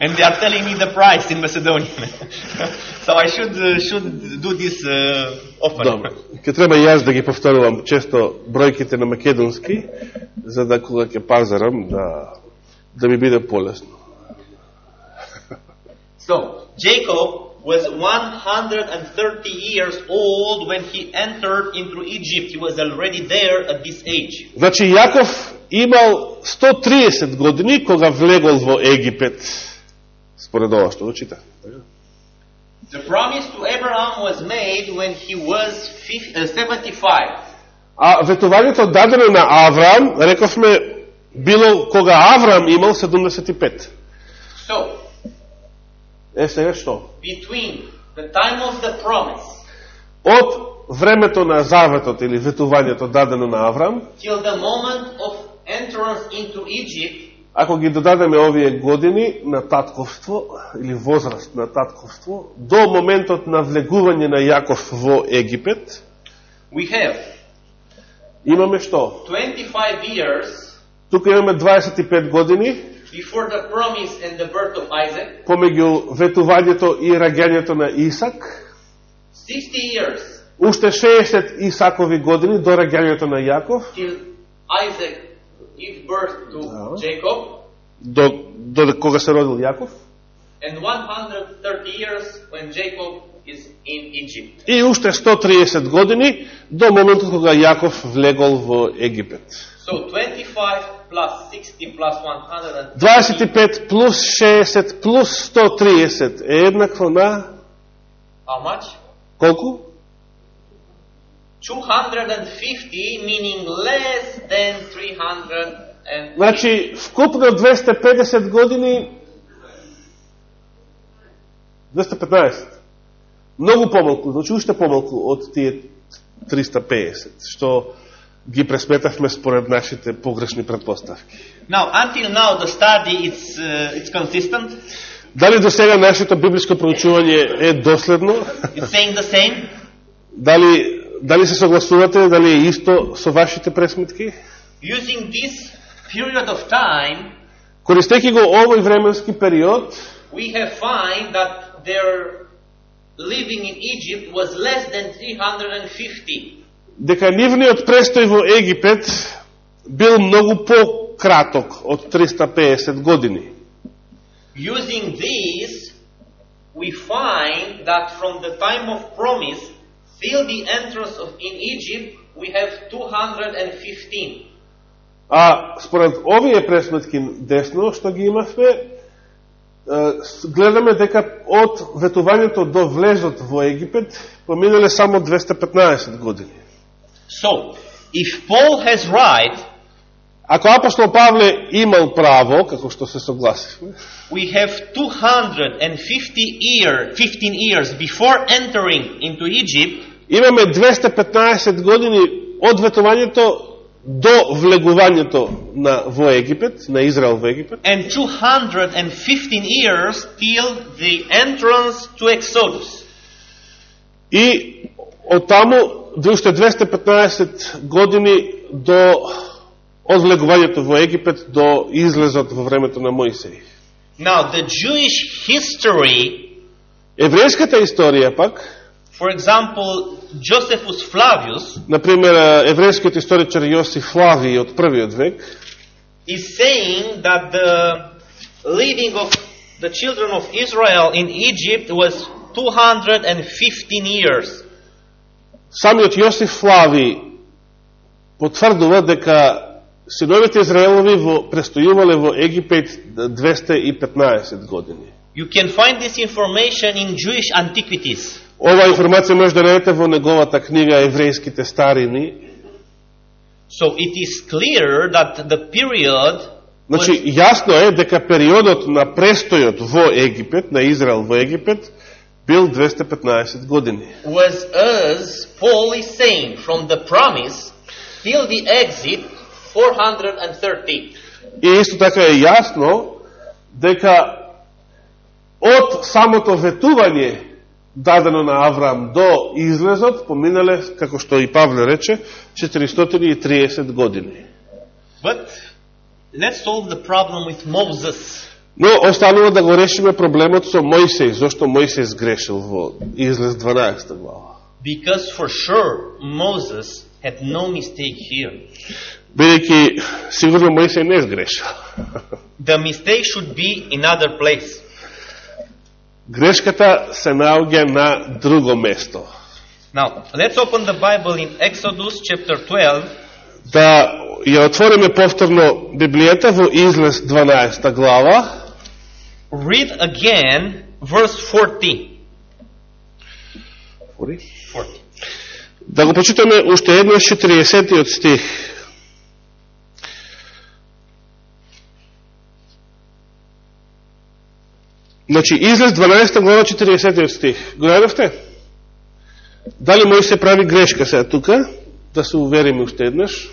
and they are telling me the price in Macedonian, so I should, uh, should do this uh, often. Dobro. Kaj treba jaz, da ga povtaram često brojkite na makedonski, za da koga ga pazaram, da, da mi bide polesno. so, Jacob was 130 years old when he entered into Egypt. He was already there at this age. Znači, Jakov имал 130 години кога влегол во Египет, според ова што го чита. The promise to Abraham was made when he was fif- uh, 75. А ветувањето дадено на Авраам, рековме, било кога Авраам имал 75. So Е, сега што? between the time of the promise Од времето на заветот или ветувањето дадено на Авраам, till the moment of entrance into Egypt, ако ги додадеме овие години на татковство или возраст на татковство, до моментот на влегување на Јаков во Египет, we have имаме што? 25 years Тука имаме 25 години before the promise and the birth of Isaac, помеѓу ветувањето и раѓањето на Исак, 60 years уште 60 Исакови години до раѓањето на Јаков, till Isaac give birth to Yeah. Jacob, до, до кога се родил Јаков, and 130 years when Jacob is in Egypt. и уште 130 години до моментот кога Јаков влегол во Египет. So 25 plus 60 plus 130 25 плюс 60 плюс 130 е еднакво на how much? колку? 250 meaning less than 300 and Значи, вкупно 250 години 215. Многу помалку, значи уште помалку од тие 350, што ги пресметавме според нашите погрешни предпоставки. Now, until now, the study it's uh, it's consistent. Дали до сега нашето библиско проучување е доследно? It's saying the same. Дали, дали се согласувате, дали е исто со вашите пресметки? Using this period of time, Користејќи го овој временски период, we have find that their living in Egypt was less than 350. дека нивниот престој во Египет бил многу пократок од 350 години. Using this, we find that from the time of promise till the entrance of in Egypt, we have 215. А според овие пресметки десно што ги имавме, е, с- гледаме дека од ветувањето до влезот во Египет поминале само 215 години. So, if Paul has right, Ако апостол Павле имал право, како што се согласивме, we have 250 year, 15 years before entering into Egypt имаме 215 години од ветувањето до влегувањето на во Египет, на Израел во Египет, and 215 years till the entrance to Exodus. и од таму до уште 215 години до од влегувањето во Египет до излезот во времето на Моисеј. Now, the Jewish history, Еврејската историја пак, for example, Josephus Flavius, например, еврејскиот историчар Јосиф Флави од првиот век, is saying that the living of the children of Israel in Egypt was 215 years. самиот Јосиф Флави потврдува дека синовите Израелови во, престојувале во Египет 215 години. You can find this information in Jewish antiquities. Ова информација може да најдете во неговата книга Еврејските старини. So it is clear that the period Значи, јасно е дека периодот на престојот во Египет, на Израел во Египет, бил 215 години. was as Paul is saying from the promise till the exit 430. И исто така е јасно дека од самото ветување дадено на Авраам до излезот поминале, како што и Павле рече, 430 години. But let's solve the problem with Moses. Но останува да го решиме проблемот со Мојсей. Зошто Мојсей сгрешил во излез 12 глава? Because for sure Moses had no mistake here. Бидејќи сигурно Мојсей не сгрешил. The mistake should be in other place. Грешката се наоѓа на друго место. Now, let's open the Bible in Exodus chapter 12, Да ја отвориме повторно Библијата во излез 12 глава. read again verse 40. 40. Да го почитаме уште еднаш 40 стих. Значи, излез 12 глава 40 стих. Го најдовте? Дали може се прави грешка сега тука? Да се увериме уште еднаш.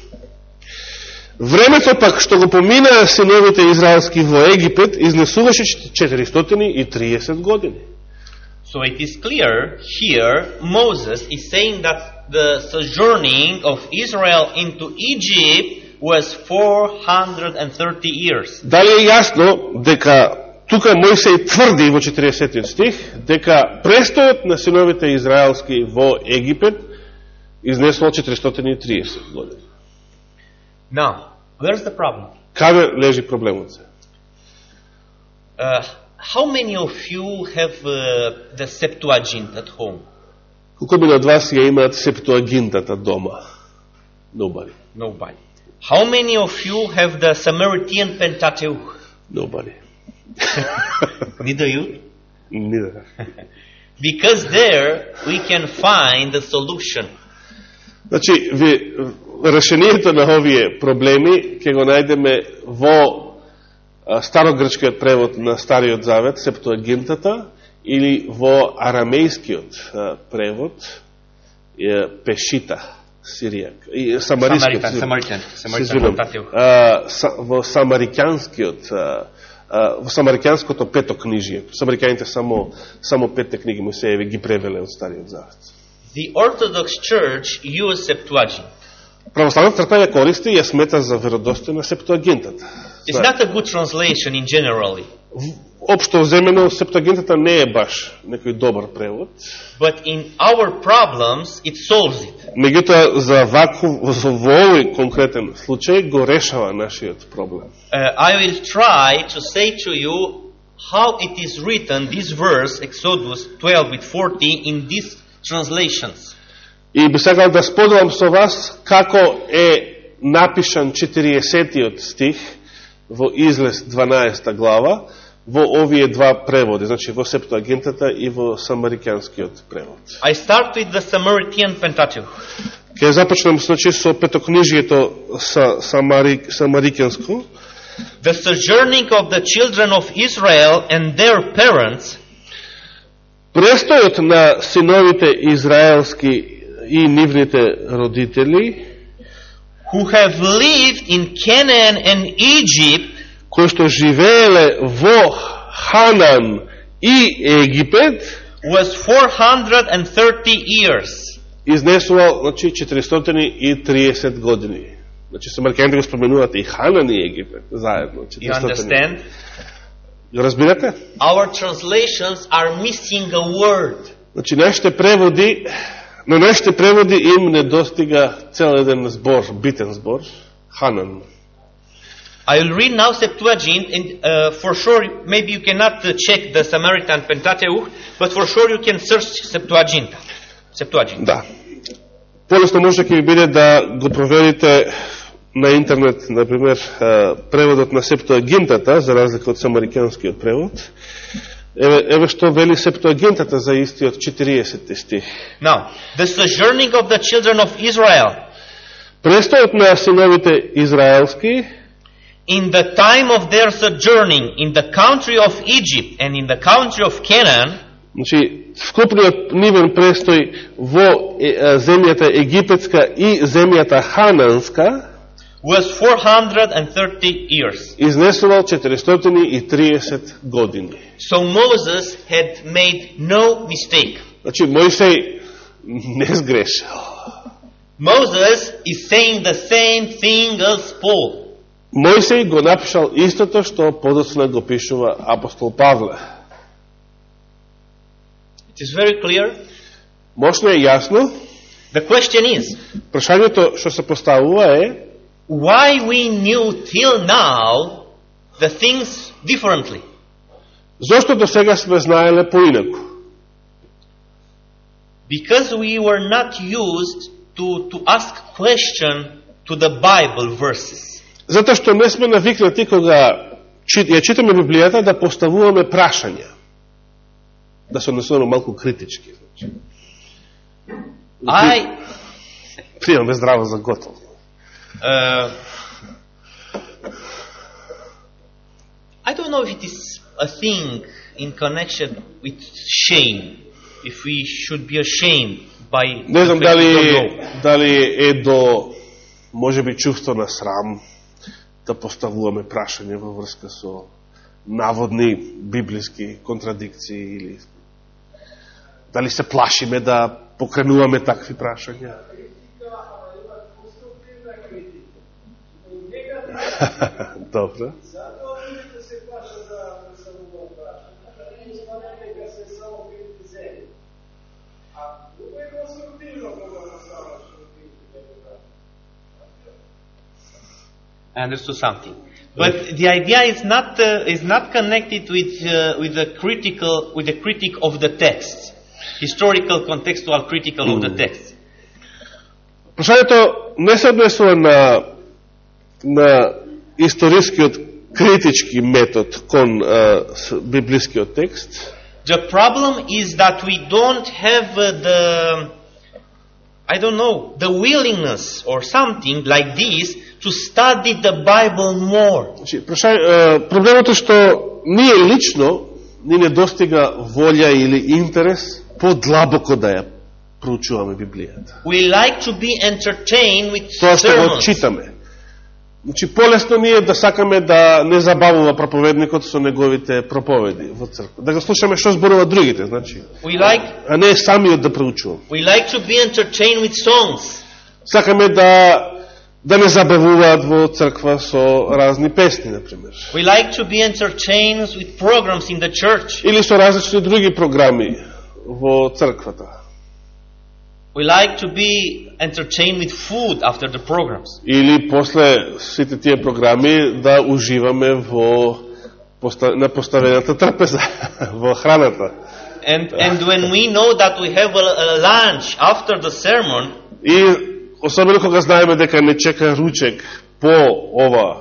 Времето пак што го поминаа синовите израелски во Египет изнесуваше 430 години. So it is clear here Moses is saying that the sojourning of Israel into Egypt was 430 years. Дали е јасно дека тука Мојсей тврди во 40 стих дека престојот на синовите израелски во Египет изнесувал 430 години. Now, where's the problem? Каде лежи проблемот се? Uh, how many of you have uh, the Septuagint at home? Колку би од вас ја имаат септуагинтата дома? Nobody. Nobody. How many of you have the Samaritan Pentateuch? Nobody. Neither you? Нидер. Because there we can find the solution. Значи, ви, решението на овие проблеми ќе го најдеме во старогрчкиот превод на Стариот Завет, Септуагинтата, или во арамејскиот превод, Пешита, Сиријак, и самарискиот. Samaritan, Samaritan, се Samaritan извинам, Pentateuch. а, са, во самариканскиот во самариканското пето книжие. Самариканите само само петте книги Мојсееви ги превеле од Стариот Завет. The Orthodox Church use Septuagint. Православната црква ја користи и ја смета за веродостојна Септуагинтата. It's not a good translation in generally, Општо земено, Септуагинтата не е баш некој добар превод. but in our problems it solves it. Меѓутоа, за ваку, во овој конкретен случај, го решава нашиот проблем. Uh, I will try to say to you how it is written, this verse, Exodus 12 with 40, in these translations. И би сакал да споделам со вас како е напишан 40 стих во излез 12 глава во овие два преводи, значи во Септуагинтата и во Самариканскиот превод. I start with the Samaritan Pentateuch. Ке започнем значи со петокнижието са Самари, Самариканско. The sojourning of the children of Israel and their parents Престојот на синовите израелски и нивните родители, who have lived in Canaan and Egypt кои што живееле во Ханан и Египет, was 430 years. изнесувал значи, 430 години. Значи, самариканите го споменуваат и Ханан и Египет заедно. You 400. understand? Разбирате? Our translations are missing a word. Значи, нашите преводи, на нашите преводи им не достига цел еден збор, битен збор, Ханан. I will read now Septuagint, and uh, for sure, maybe you cannot uh, check the Samaritan Pentateuch, but for sure you can search Septuagint. Septuagint. Да. Полесно може ќе ви биде да го проверите на интернет, например, преводот на Септуагинтата, за разлика од самариканскиот превод. Еве, еве што вели Септуагинтата за истиот 40 стих. Now, the sojourning of the children of Israel Престојот на синовите израелски in the time of their sojourning in the country of Egypt and in the country of Canaan Значи, вкупниот нивен престој во е, е, земјата египетска и земјата хананска was 430 years. изнесувал 430 години. So Moses had made no mistake. Значи, Мојсей не сгрешил. Moses is saying the same thing as Paul. Мојсей го напишал истото што подоцна го пишува апостол Павле. It is very clear. Мощно е јасно, The question is, прашањето што се поставува е why we knew till now the things differently? зошто до сега сме знаеле поинаку? Because we were not used to, to ask question to the Bible verses. Затоа што не сме навикнати кога чит, ја читаме Библијата да поставуваме прашања. Да се однесуваме малку критички. Значи. I, Приемаме здраво за готово. uh, I don't know if it is a thing in connection with shame. If we should be ashamed by Не знам дали, дали е до, може би, чувство на срам да поставуваме прашање во врска со наводни библиски контрадикции или дали се плашиме да покренуваме такви прашања. Добро. I understood something. But the idea is not uh, is not connected with uh, with the critical with the critic of the text, historical contextual critical of the text. Прашањето не се однесува на, на историскиот критички метод кон а, с- библискиот текст, The problem is that we don't have uh, the I don't know the willingness or something like this to study the Bible more. Значи, проблемот е што ние лично ни не достига волја или интерес подлабоко да ја проучуваме Библијата. We like to be entertained with Тоа што го читаме. Значи, полесно ни е да сакаме да не забавува проповедникот со неговите проповеди во црква. Да го слушаме што зборува другите, значи, We like а не самиот да проучуваме. we like to be entertained with songs. Сакаме да да не забавуваат во црква со разни песни, например. We like to be entertained with programs in the church. Или со различни други програми во црквата. We like to be entertained with food after the programs. Или после сите тие програми да уживаме во на поставената трпеза, во храната. And, and when we know that we have a lunch after the sermon, И особено кога знаеме дека не чека ручек по ова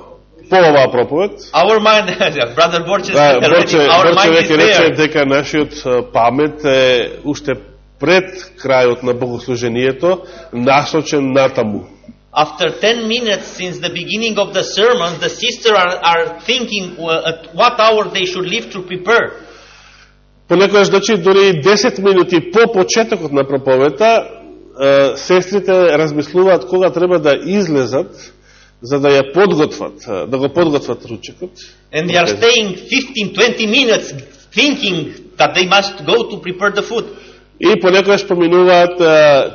по оваа проповед, our mind, Brother Borges, Да, Борче, our Борче mind is рече дека нашиот памет е уште пред крајот на богослужението насочен натаму. After 10 minutes since the beginning of the sermon, the sisters are, are thinking uh, at what hour they should leave to prepare. Понекогаш, значи, дори 10 минути по почетокот на проповета, сестрите размислуваат кога треба да излезат за да ја подготват, да го подготват ручекот. And they are staying 15-20 minutes thinking that they must go to prepare the food. И понекогаш поминуваат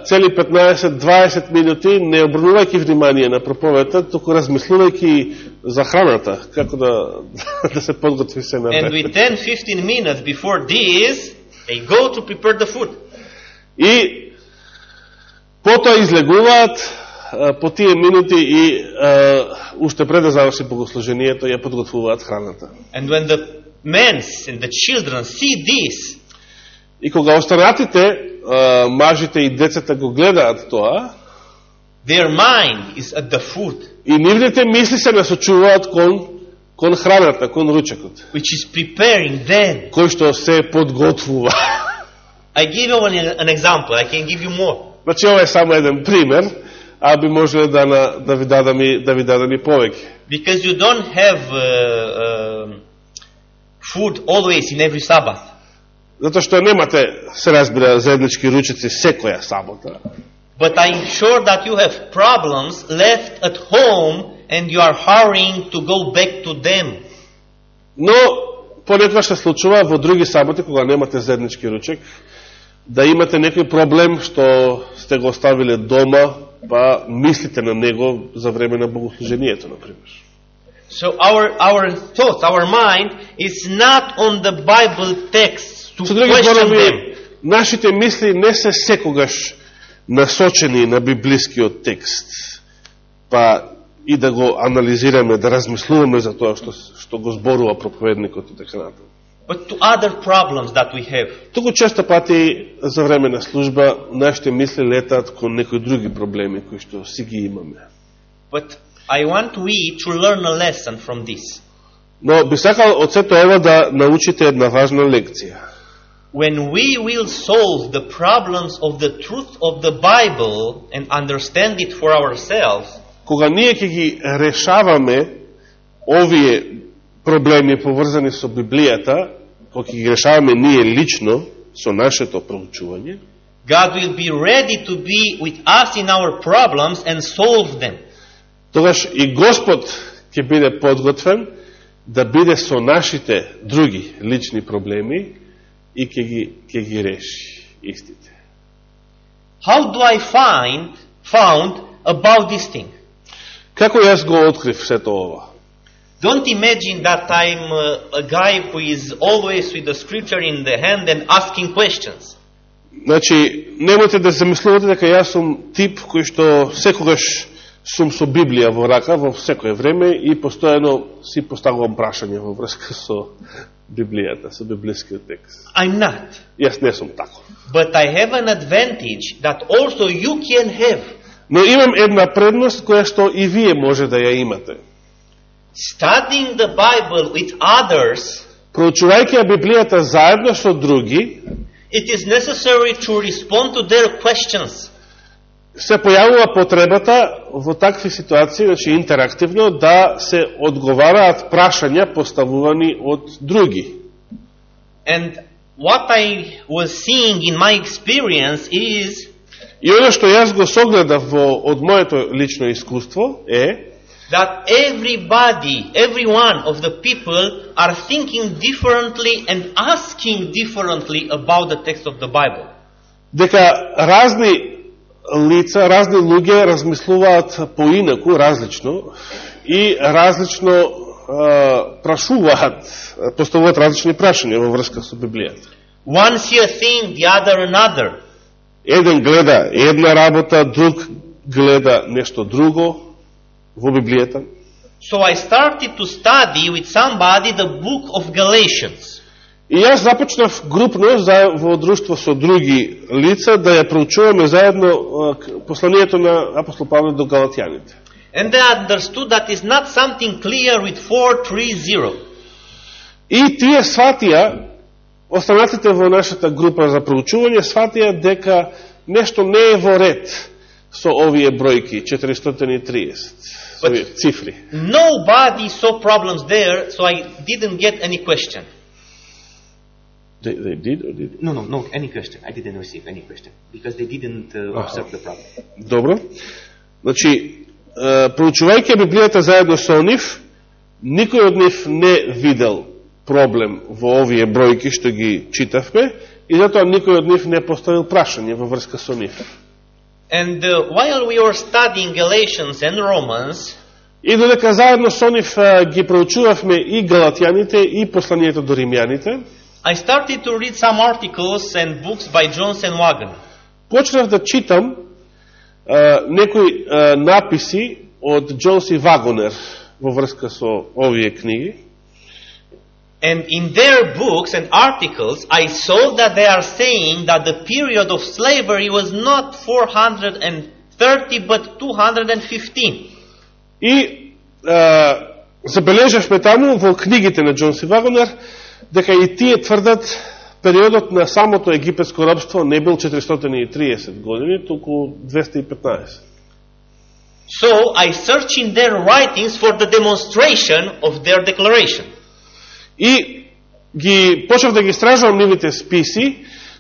цели 15-20 минути, не обрнувајќи внимание на проповета, туку размислувајќи за храната, како да, да се подготви се на And with 10-15 minutes before this, they go to prepare the food. И потоа излегуваат по тие минути и уште пред да заврши богослужението ја подготвуваат храната. And when the men and the children see this, И кога останатите, мажите и децата го гледаат тоа, their mind is at the food, и нивните мисли се насочуваат кон, кон храната, кон ручекот, which is preparing then. кој што се подготвува. I give you an, an example. I can give you more. Значи, ова е само еден пример, а би можеле да, на, да ви дадам и, да ви дадам и повеќе. Because you don't have uh, um food always in every Sabbath. Затоа што немате, се разбира, заеднички ручици секоја сабота. But I'm sure that you have problems left at home and you are hurrying to go back to them. Но, понекогаш се случува во други саботи, кога немате заеднички ручек, да имате некој проблем што сте го оставиле дома, па мислите на него за време на богослужението, например. So our, our thoughts, our mind is not on the Bible text to други question them. нашите мисли не се секогаш насочени на библискиот текст, па и да го анализираме, да размислуваме за тоа што, што го зборува проповедникот и така натаму. But to other problems that we have. Туку често пати за време на служба нашите мисли летаат кон некои други проблеми кои што си ги имаме. But I want we to learn a lesson from this. Но би сакал од сето ова да научите една важна лекција. When we will solve the problems of the truth of the Bible and understand it for ourselves, Кога ние ќе ги решаваме овие проблеми поврзани со Библијата, ќе ги решаваме ние лично со нашето проучување, God will be ready to be with us in our problems and solve them. тогаш и Господ ќе биде подготвен да биде со нашите други лични проблеми и ќе ги, ќе ги реши истите. How do I find found about this thing? Како јас го открив сето ова? Don't imagine that I'm uh, a guy who is always with the scripture in the hand and asking questions. Значи, немојте да замислувате дека јас сум тип кој што секогаш сум со Библија во рака во секое време и постојано си поставувам прашање во врска со Библијата, со библискиот текст. I'm not. Јас не сум тако. But I have an advantage that also you can have. Но имам една предност која што и вие може да ја имате. Studying the Bible with others, Проучувајќи ја Библијата заедно со други, it is necessary to respond to their questions. се појавува потребата во такви ситуации, значи интерактивно, да се одговараат прашања поставувани од други. And what I was seeing in my experience is И оно што јас го согледав во, од моето лично искуство е that everybody, every one of the people are thinking differently and asking differently about the text of the Bible. дека разни лица, разни луѓе размислуваат поинаку, различно и различно а, прашуваат, поставуваат различни прашања во врска со Библијата. One see a thing, the other another. Еден гледа една работа, друг гледа нешто друго во Библијата. So I started to study with somebody the book of Galatians. И јас започнав групно за, во друштво со други лица да ја проучуваме заедно посланието на апостол Павле до Галатјаните. And they understood that is not something clear with 430. И тие сватија, останатите во нашата група за проучување, сватија дека нешто не е во ред со овие бројки, 430, со овие цифри. Nobody saw problems there, so I didn't get any question. They, they did or did? No, no, no, any question. I didn't receive any question because they didn't uh, observe the problem. Добро. Значи, проучувајќи Библијата заедно со нив, никој од нив не видел проблем во овие бројки што ги читавме и затоа никој од нив не поставил прашање во врска со нив. And uh, while we were studying Galatians and Romans, И додека заедно со нив е, ги проучувавме и галатјаните и посланието до римјаните, I started to read some articles and books by Johnson Wagon. почнав да читам е, некои е, написи од Джонси Вагонер во врска со овие книги. And in their books and articles, I saw that they are saying that the period of slavery was not 430 but 215. И е, забележавме таму во книгите на Джонси Вагонер дека и тие тврдат периодот на самото египетско рабство не бил 430 години, туку 215. So I searched in their writings for the demonstration of their declaration. И ги почнав да ги истражувам нивните списи,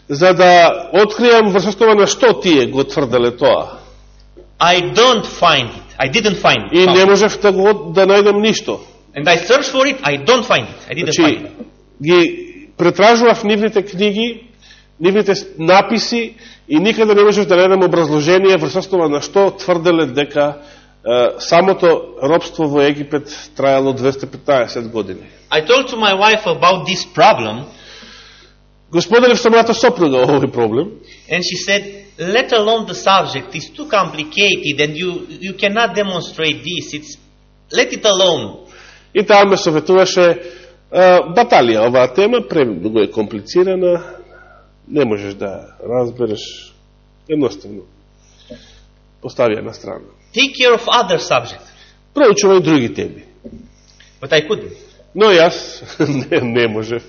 за да откријам врз основа на што тие го тврделе тоа. I don't find it. I didn't find И не it. можев да го да најдем ништо. And I searched for it. I don't find it. I didn't find Значи, it. ги претражував нивните книги, нивните написи и никаде не можев да најдем образложение врз основа на што тврделе дека Самото робство во Египет трајало 215 години. I told to my wife about this problem, Го споделив со мојата сопруга овој проблем and she said, let alone the subject, it's too complicated and you, you cannot demonstrate this. It's, let it alone. и таа ме советуваше баталија оваа тема, премногу е комплицирана, не можеш да разбереш едноставно. Поставија на страна. Take care of other subjects. Проучувај други теми. But I couldn't. Но јас не, не можев.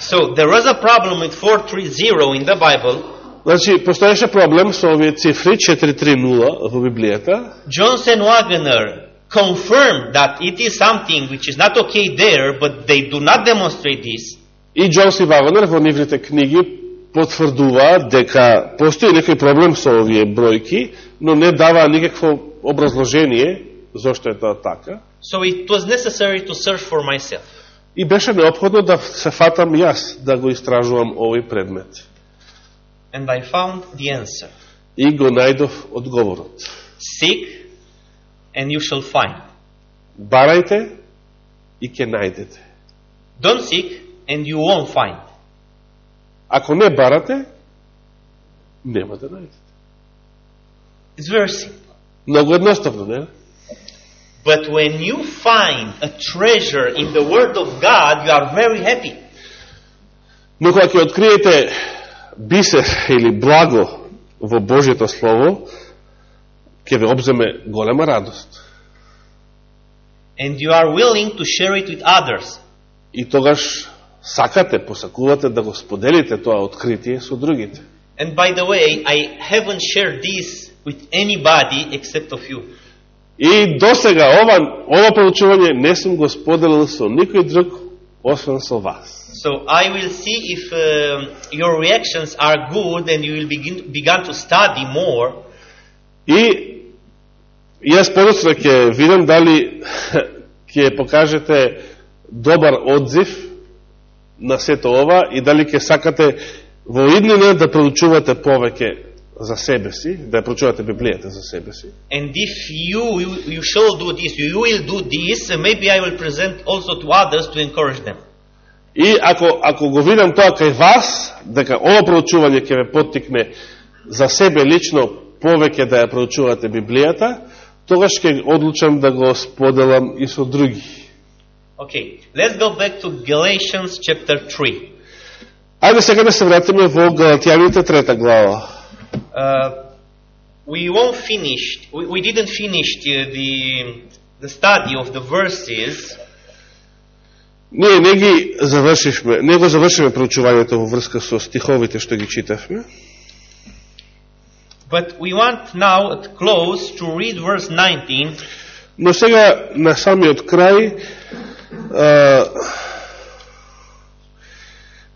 So there was a problem with 430 in the Bible. Значи, постоеше проблем со овие цифри 430 во Библијата. Johnson Wagner confirmed that it is something which is not okay there, but they do not demonstrate this. И Джонс и Вагнер во нивните книги потврдуваат дека постои некој проблем со овие бројки, но не даваа никакво образложение зошто е тоа така. So it was necessary to search for myself. И беше необходно да се фатам јас да го истражувам овој предмет. And I found the answer. И го најдов одговорот. Seek and you shall find. Барајте и ќе најдете. Don't seek and you won't find. Ако не барате, нема да најдете. It's very simple. Многу едноставно, не? But when you find a treasure in the Word of God, you are very happy. Но кога ќе откриете бисер или благо во Божјето Слово, ќе ве обземе голема радост. And you are willing to share it with others. И тогаш сакате, посакувате да го споделите тоа откритие со другите. And by the way, I haven't shared this with anybody except of you. И до сега ова, ова проучување не сум го споделил со никој друг, освен со вас. So I will see if um, your reactions are good and you will begin begin to study more. И јас подоцна ќе видам дали ќе покажете добар одзив на сето ова и дали ќе сакате во иднина да проучувате повеќе за себе си, да ја проучувате Библијата за себе си. And if you, you you shall do this, you will do this, maybe I will present also to others to encourage them. И ако, ако го видам тоа кај вас, дека ова проучување ќе ве поттикне за себе лично повеќе да ја проучувате Библијата, тогаш ќе одлучам да го споделам и со други. Okay, let's go back to Galatians chapter 3. Ајде сега да се вратиме во Галатјаните трета глава. Uh, we won't finish, we, we didn't finish the, the, the study of the verses, Ние не ги завршивме, не го завршиме проучувањето во врска со стиховите што ги читавме, but we want now at close to read verse 19 но сега на самиот крај а,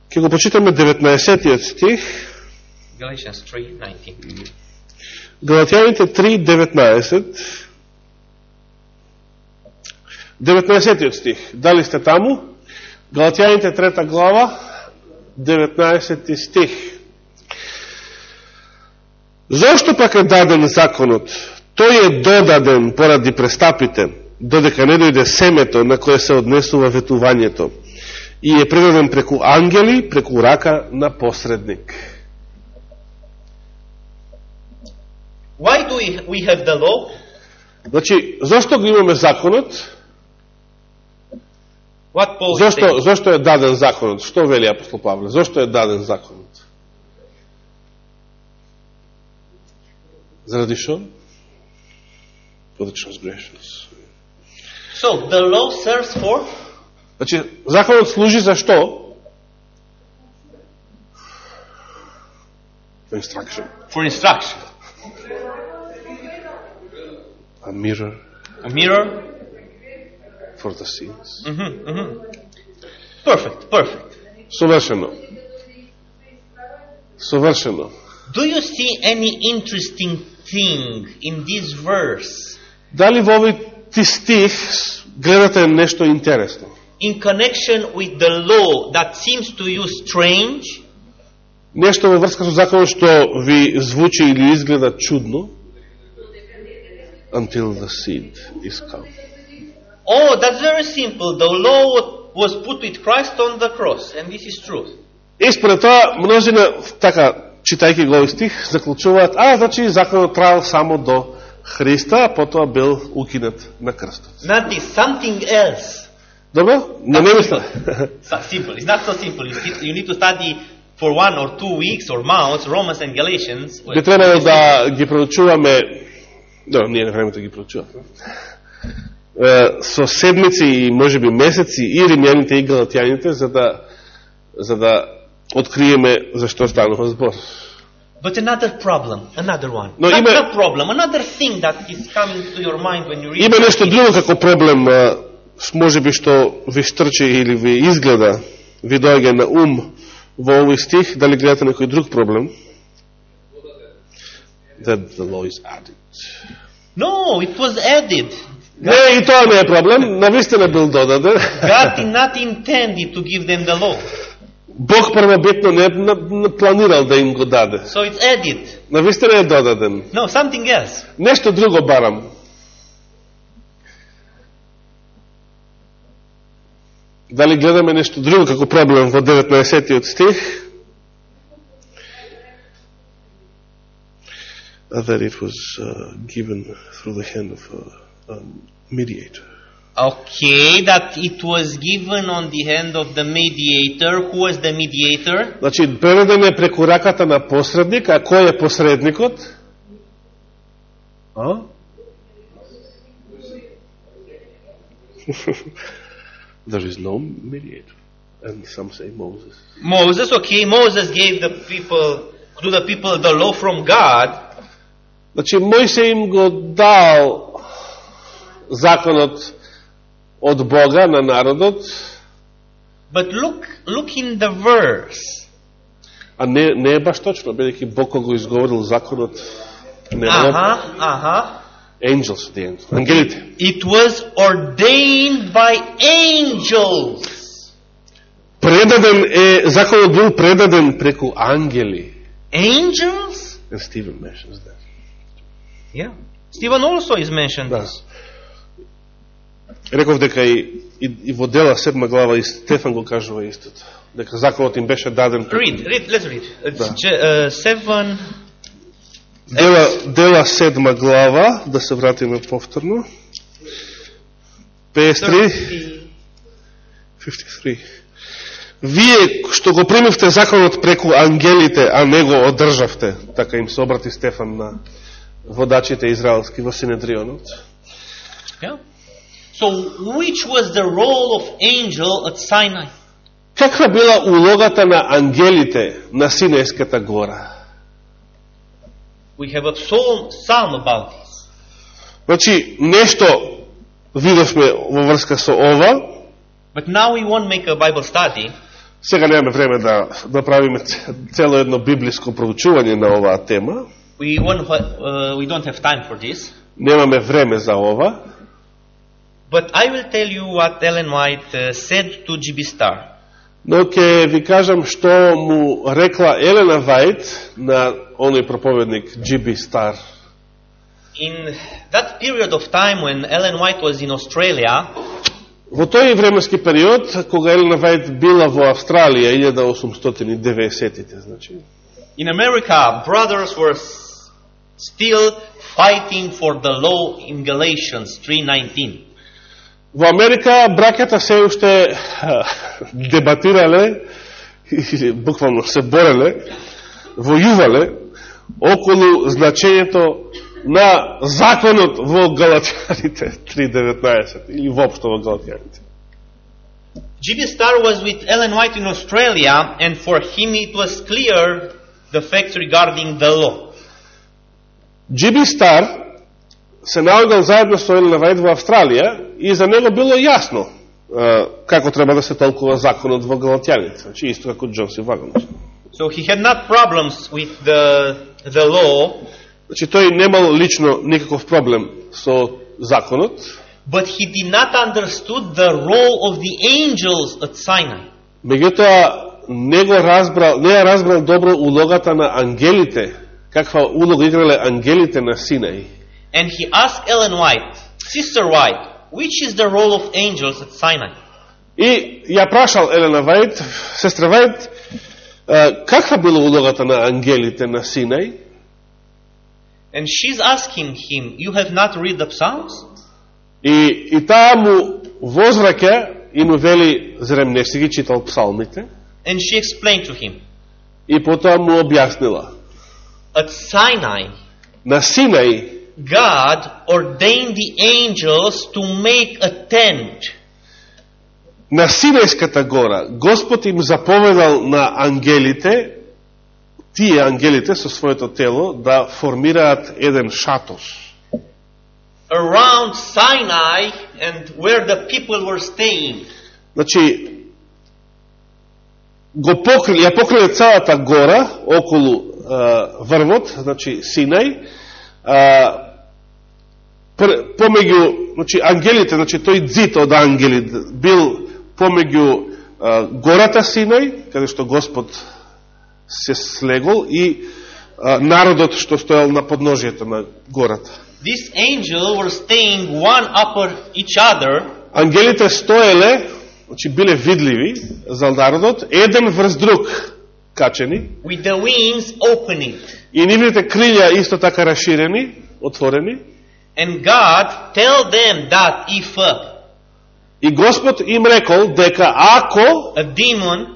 ќе го почитаме 19 стих, Galatians 3:19. Галатјаните 3.19 19 стих. Дали сте таму? Галатјаните 3 глава 19 стих. Зошто пак е даден законот? Тој е додаден поради престапите, додека не дојде семето на кое се однесува ветувањето и е предаден преку ангели, преку рака на посредник. Why do we, we have the law? Значи, зошто го имаме законот? What Paul is Зошто, saying? зошто е даден законот? Што вели апостол Павле? Зошто е даден законот? Заради шо? For the transgressions. So, the law serves for Значи, законот служи за што? For instruction. for instruction. A mirror. A mirror. For the sins. Mm-hmm, mm-hmm. Perfect, perfect. Savršeno. Savršeno. Do you see any interesting thing in this verse? Da li ti stih gledate nešto interesno? In connection with the law that seems to you strange? Нешто во врска со законот што ви звучи или изгледа чудно? until the seed is come. Oh, that's very simple. The law was put with Christ on the cross, and this is truth. И според тоа, множина, така, читајќи го овој стих, заклучуваат, а, значи, законот траел само до Христа, а потоа бил укинат на крстот. Not this, something else. Добро? Не не мислам. So simple. It's not so simple. You need to study for one or two weeks or months Romans and Galatians. Би требало да ги проучуваме, да, ние на времето ги проучуваме, со седмици и можеби месеци и римјаните и галатјаните, за да, за да откриеме за што станува збор. But another problem, another one. No, not ima- a problem, another thing that is coming to your mind when you read. Има нешто друго како проблем, можеби што ви штрче или ви изгледа, ви доаѓа на ум во овој стих, дали гледате некој друг проблем? That the law is added. No, it was added. Не, и тоа не е проблем, навистина бил додаден. God did not intend to give them the law. Бог првобитно не, не планирал да им го даде. So it's added. Навистина е додаден. No, something else. Нешто друго барам. Дали гледаме нешто друго како проблем во 19 стих? Uh, that it was uh, given through the hand of a, a mediator. Okay, that it was given on the hand of the mediator. Who was the mediator? Значи, преведен е преку раката на посредник, а кој е посредникот? А? There is no mediator. And some say Moses. Moses, okay, Moses gave the people, to the people the law from God, Значи, Мојсе им го дал законот од Бога на народот, but look, look in the verse. а не, не е баш точно, бидејќи Бог го изговорил законот не uh-huh. Uh-huh, uh-huh. Angels, the angels, ангелите. It was ordained by angels. Предаден е, законот бил предаден преку ангели. Angels? And Stephen mentions that. Yeah. Stephen also is mentioned. Да. Реков дека и, и, и во дела седма глава и Стефан го кажува истото. Дека законот им беше даден Read, read, let's read. It's Да. uh, seven. Дела, дела седма глава, да се вратиме повторно. 53, 53. Вие што го примивте законот преку ангелите, а не го одржавте, така им се обрати Стефан на водачите израелски во Синедрионот. Yeah. So, which was the role of angel at Sinai? Каква била улогата на ангелите на Синејската гора? We have a psalm, psalm about this. Значи, нешто видовме во врска со ова, But now we won't make a Bible study. сега немаме време да, да правиме цело едно библиско проучување на оваа тема, We, won't, ha- uh, we don't have time for this. немаме време за ова, But I will tell you what Ellen White uh, said to GB Star. но ќе ви кажам што му рекла Елена Вајт на оној проповедник Джиби Стар. In that period of time when Ellen White was in Australia, Во тој временски период, кога Елена Вајт била во Австралија, 1890-те, значи, in America, brothers were still fighting for the law in Galatians 3:19. Во Америка браќата се уште дебатирале, буквално се бореле, војувале околу значењето на законот во Галатјаните 3.19 или воопшто во Галатјаните. G.B. Star was with Ellen White in Australia, and for him it was clear the facts regarding the law. Джиби Стар се наоѓал заедно со Елена Вајд во Австралија и за него било јасно како треба да се толкува законот во Галатјаните, значи исто како Джонси Вагонс. So he had not problems with the, the law, Значи тој немал лично никаков проблем со законот, but he did not understood the role of the angels at Sinai. меѓутоа не го разбрал, не ја разбрал добро улогата на ангелите, каква улога играле ангелите на Синај. And he asked Ellen White, Sister White, which is the role of angels at Sinai? И ја прашал Елена Вајд, сестра Вајд, е, каква била улогата на ангелите на Синај? And she's asking him, You have not read the Psalms? И, и таа му возвраќа и му вели, зарем не си ги читал псалмите? And she explained to him, И потоа му објаснила. At Sinai, На Синај God ordained the angels to make a tent. На Синајската гора, Господ им заповедал на ангелите, тие ангелите со своето тело, да формираат еден around Sinai and where the people were staying. Значи, го покрили, ја покриле целата гора околу а, врвот, значи Синај, пр- помеѓу, значи ангелите, значи тој дзит од ангели бил помеѓу гората Синај, каде што Господ се слегол и народот што стоел на подножието на гората. This angel were staying one upon each other Ангелите стоеле, значи биле видливи за народот, еден врз друг качени, with the wings opening. и нивните крилја исто така расширени, отворени, And God tell them that if и Господ им рекол дека ако, a demon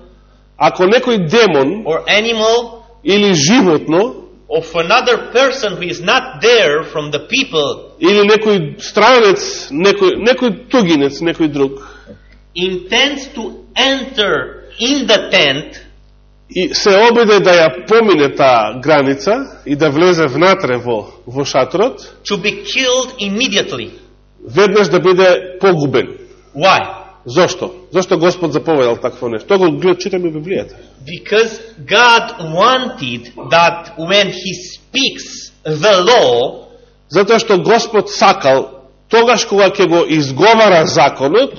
ако некој демон or animal или животно, of another person who is not there from the people или некој странец, некој, некој тугинец, некој друг, intends to enter in the tent, и се обиде да ја помине таа граница и да влезе внатре во, во шаторот, to be killed immediately. веднаш да биде погубен. Why? Зошто? Зошто Господ заповедал такво нешто? Тоа го читаме Библијата. Because God wanted that when He speaks the law, Затоа што Господ сакал, тогаш кога ќе го изговара законот,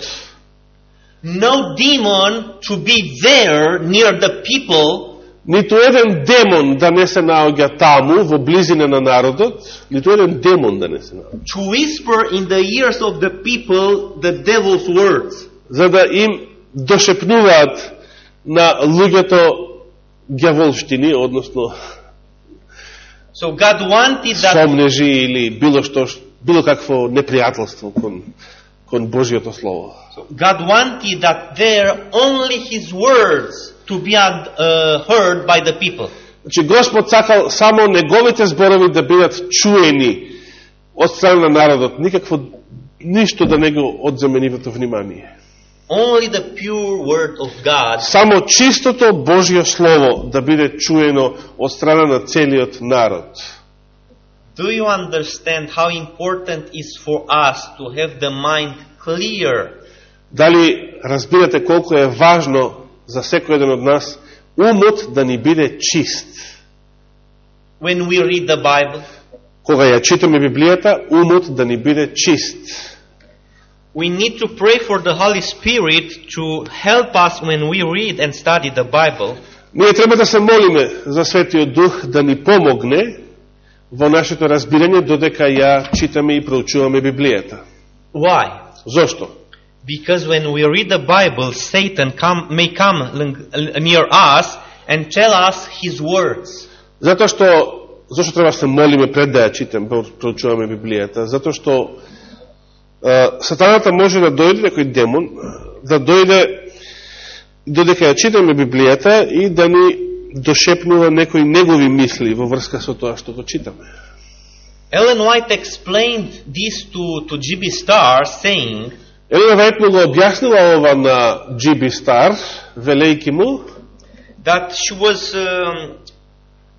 no demon to be there near the people ниту еден демон да не се наоѓа таму, во близина на народот, ниту еден демон да не се наоѓа. to whisper in the ears of the people the devil's words. За да им дошепнуваат на луѓето гјаволштини, односно So God wanted that сомнежи или било што, било какво непријателство кон, кон Божиото Слово. so God wanted that there only His words to be uh, heard by the people. Значи Господ сакал само неговите зборови да бидат чуени од страна на народот, никакво ништо да не го одземе нивото внимание. Only the pure word of God Само чистото Божјо слово да биде чуено од страна на целиот народ. Do you understand how important is for us to have the mind clear Дали разбирате колку е важно за секој еден од нас умот да ни биде чист? when we read the Bible? Кога ја читаме Библијата, умот да ни биде чист. We need to pray for the Holy Spirit to help us when we read and study the Bible Ние треба да се молиме за Светиот Дух да ни помогне во нашето разбирање додека ја читаме и проучуваме Библијата. Why? Зошто? Because when we read the Bible, Satan come, may come l- near us and tell us his words. Затоа што зошто треба да се молиме пред да ја читаме, проучуваме Библијата? Затоа што е, сатаната може да дојде некој демон, да дојде додека ја читаме Библијата и да ни дошепнува некои негови мисли во врска со тоа што го читаме. Ellen White explained this to, to G.B. Starr, saying Елена му го објаснила ова на Джиби Стар, велејки му, that she was um,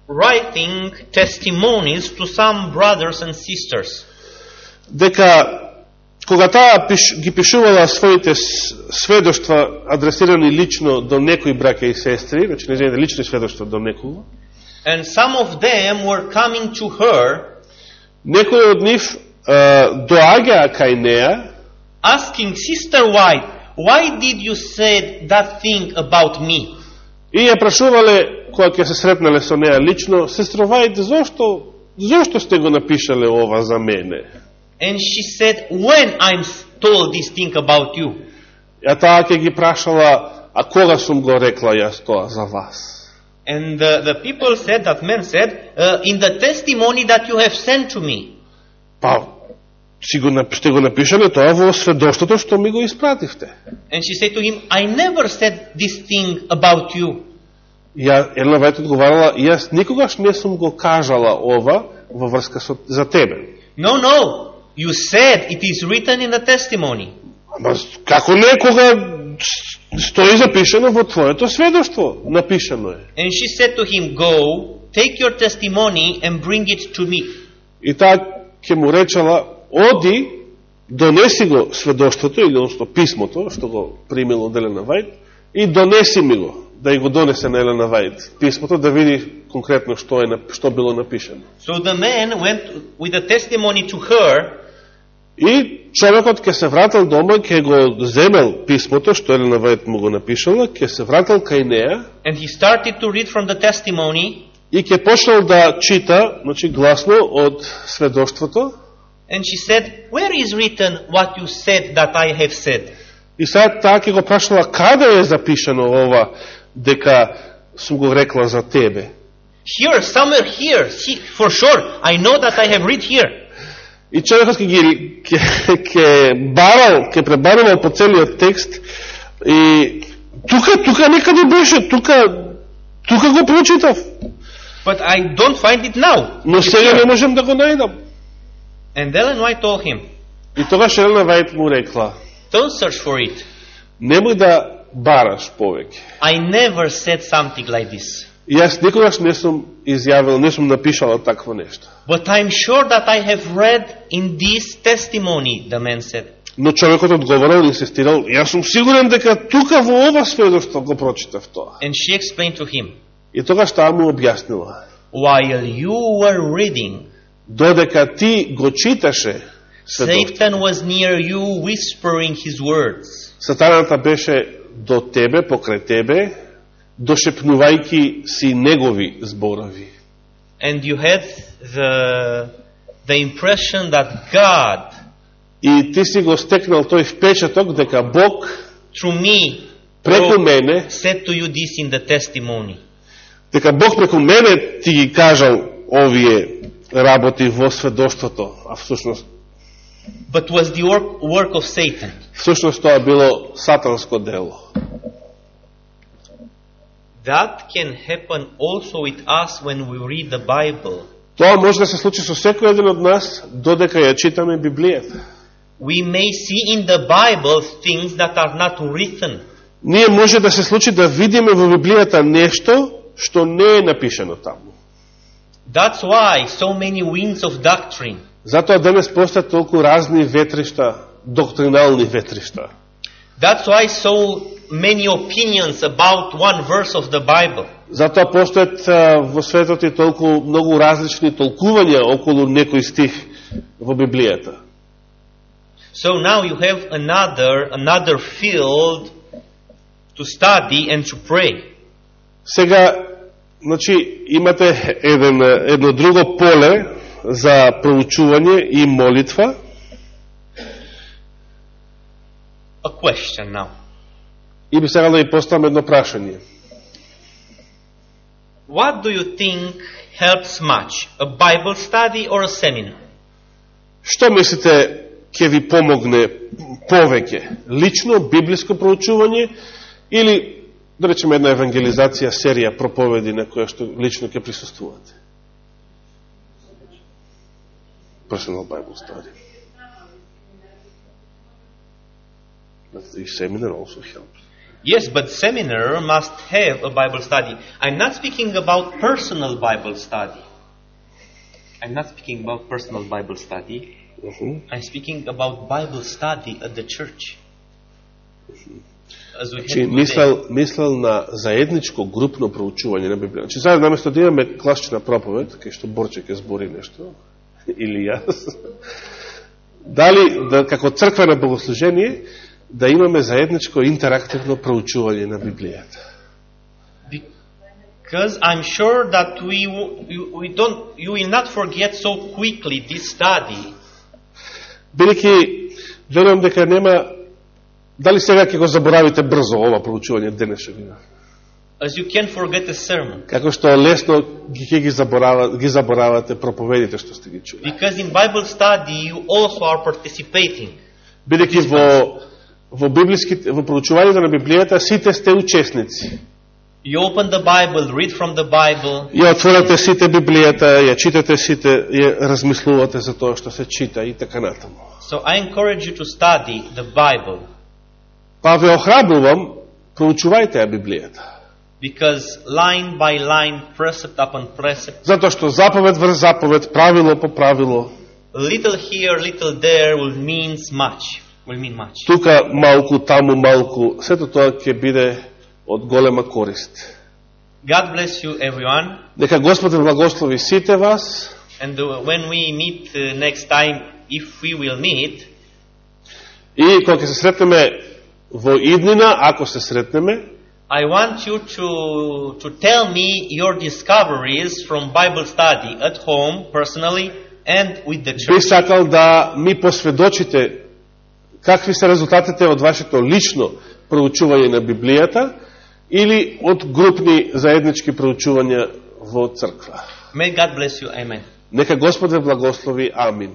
writing testimonies to some brothers and sisters. дека кога таа пиш, ги пишувала своите сведоштва адресирани лично до некои браќа и сестри, значи незините лични сведоштва до некого, And some of them were coming to her некои од нив доаѓаа кај неа asking, Sister White, why did you say that thing about me? и ја прашувале, кога ќе се сретнале со неа лично, сестро Вајд, зошто зошто сте го напишале ова за мене? And she said, When I'm told this thing about you? Ја таа ќе ги прашала, а кога сум го рекла јас тоа за вас? And the, the people said, that man said, uh, In the testimony that you have sent to me. Па, си го, сте го напишале тоа во сведоштото што ми го испративте. And she said to him, I never said this thing about you. Ја, Елена Вајт одговарала, јас никогаш не сум го кажала ова во врска со, за тебе. No, no. You said it is written in the testimony. Ама како не кога стои запишано во твоето сведоштво? Напишано е. And she said to him, Go, take your testimony and bring it to me. И таа ќе му речела, оди, донеси го сведоштвото, или одnosno писмото, што го примило од Елена Вајд, и донеси ми го, да и го донесе на Елена Вајд писмото, да види конкретно што, е, што било напишано. So the man went with the testimony to her, И човекот ќе се вратил дома, ќе го земел писмото, што Елена Вајд му го напишала, ќе се вратил кај неа and he started to read from the testimony, и ќе почнал да чита, значи гласно од сведоштвото, and she said, Where is written what you said that I have said? И сега таа ќе го прашала каде е запишано ова дека сум го рекла за тебе. Here, somewhere here. See, for sure, I know that I have read here. И човекот ќе ги ќе ќе барал, ќе пребарувал по целиот текст и тука тука некаде беше, тука тука го прочитав, But I don't find it now. но сега не можем да го најдам. And Ellen White told him, И тогаш Елена Вајт му рекла: Don't search for it. Немој да бараш повеќе. I never said something like this. И јас никогаш не сум изјавил, не сум напишала такво нешто. But I'm sure that I have read in this testimony, the man said. Но човекот одговорил и инсистирал, јас сум сигурен дека тука во ова сведоштво го прочитав тоа. And she explained to him, И тогаш таа му објаснила, While you were reading, додека ти го читаше сведоштво, Satan was near you whispering his words. сатаната беше до тебе, покрај тебе, дошепнувајки си негови зборови. And you had the, the impression that God, И ти си го стекнал тој впечаток дека Бог through me, преку wrote- мене, said to you this in the testimony. дека Бог преку мене ти ги кажал овие работи во сведоштвото, а всушност But was the work, work of Satan. всушност тоа било сатанско дело. That can happen also with us when we read the Bible. Тоа може да се случи со секој еден од нас додека ја читаме Библијата. We may see in the Bible things that are not written. Ние може да се случи да видиме во Библијата нешто што не е напишано таму. That's why so many winds of doctrine. Затоа денес постојат толку разни ветришта, доктринални ветришта. That's why so many opinions about one verse of the Bible. Затоа постојат а, во светот и толку многу различни толкувања околу некој стих во Библијата. So now you have another another field to study and to pray. Сега, значи, имате еден, едно друго поле за проучување и молитва. A question now. И би сега да ја поставам едно прашање. What do you think helps much? A Bible study or a seminar? Што мислите ќе ви помогне повеќе? Лично, библиско проучување или, да речеме, една евангелизација, серија проповеди на која што лично ќе присуствувате? Personal Bible study. But the seminar also helps. Yes, but seminar must have a Bible study. I'm not speaking about personal Bible study. I'm not speaking about personal Bible study. Mhm. I'm speaking about Bible study at the church. As we have Значи, мислел, мислел на заедничко групно проучување на Библија. Значи, сега наместо да имаме класична проповед, кај што Борче ќе збори нешто, или јас, дали, да, како црквено богослужение, да имаме заедничко интерактивно проучување на Библијата. Because I'm sure that we, we don't, you will not forget so quickly this study. Бидејќи верувам дека нема дали сега ќе го заборавите брзо ова проучување денешно As you can forget a sermon. како што лесно ги ќе ги заборава, ги заборавате проповедите што сте ги чули. Because in Bible study you also are participating. Бидејќи во во библиските во проучувањето на Библијата сите сте учесници. You open the Bible, read from the Bible, Ја отворате сите Библијата, ја читате сите, ја размислувате за тоа што се чита и така натаму. so I encourage you to study the Bible Па ве охрабрувам, проучувајте ја Библијата. because line by line, precept upon precept, Затоа што заповед врз заповед, правило по правило, little here, little there will means much. Will mean much. тука малку, таму малку, сето тоа ќе биде од голема корист. God bless you, everyone. Нека Господ ве благослови сите вас And when we meet uh, next time, if we will meet, и кога ќе се сретнеме во иднина, ако се сретнеме, I want you to, to tell me your discoveries from Bible study at home, personally, and with the би church. сакал да ми посведочите какви се резултатите од вашето лично проучување на Библијата или од групни заеднички проучувања во црква. May God bless you. Amen. Нека Господ ве благослови. Амин.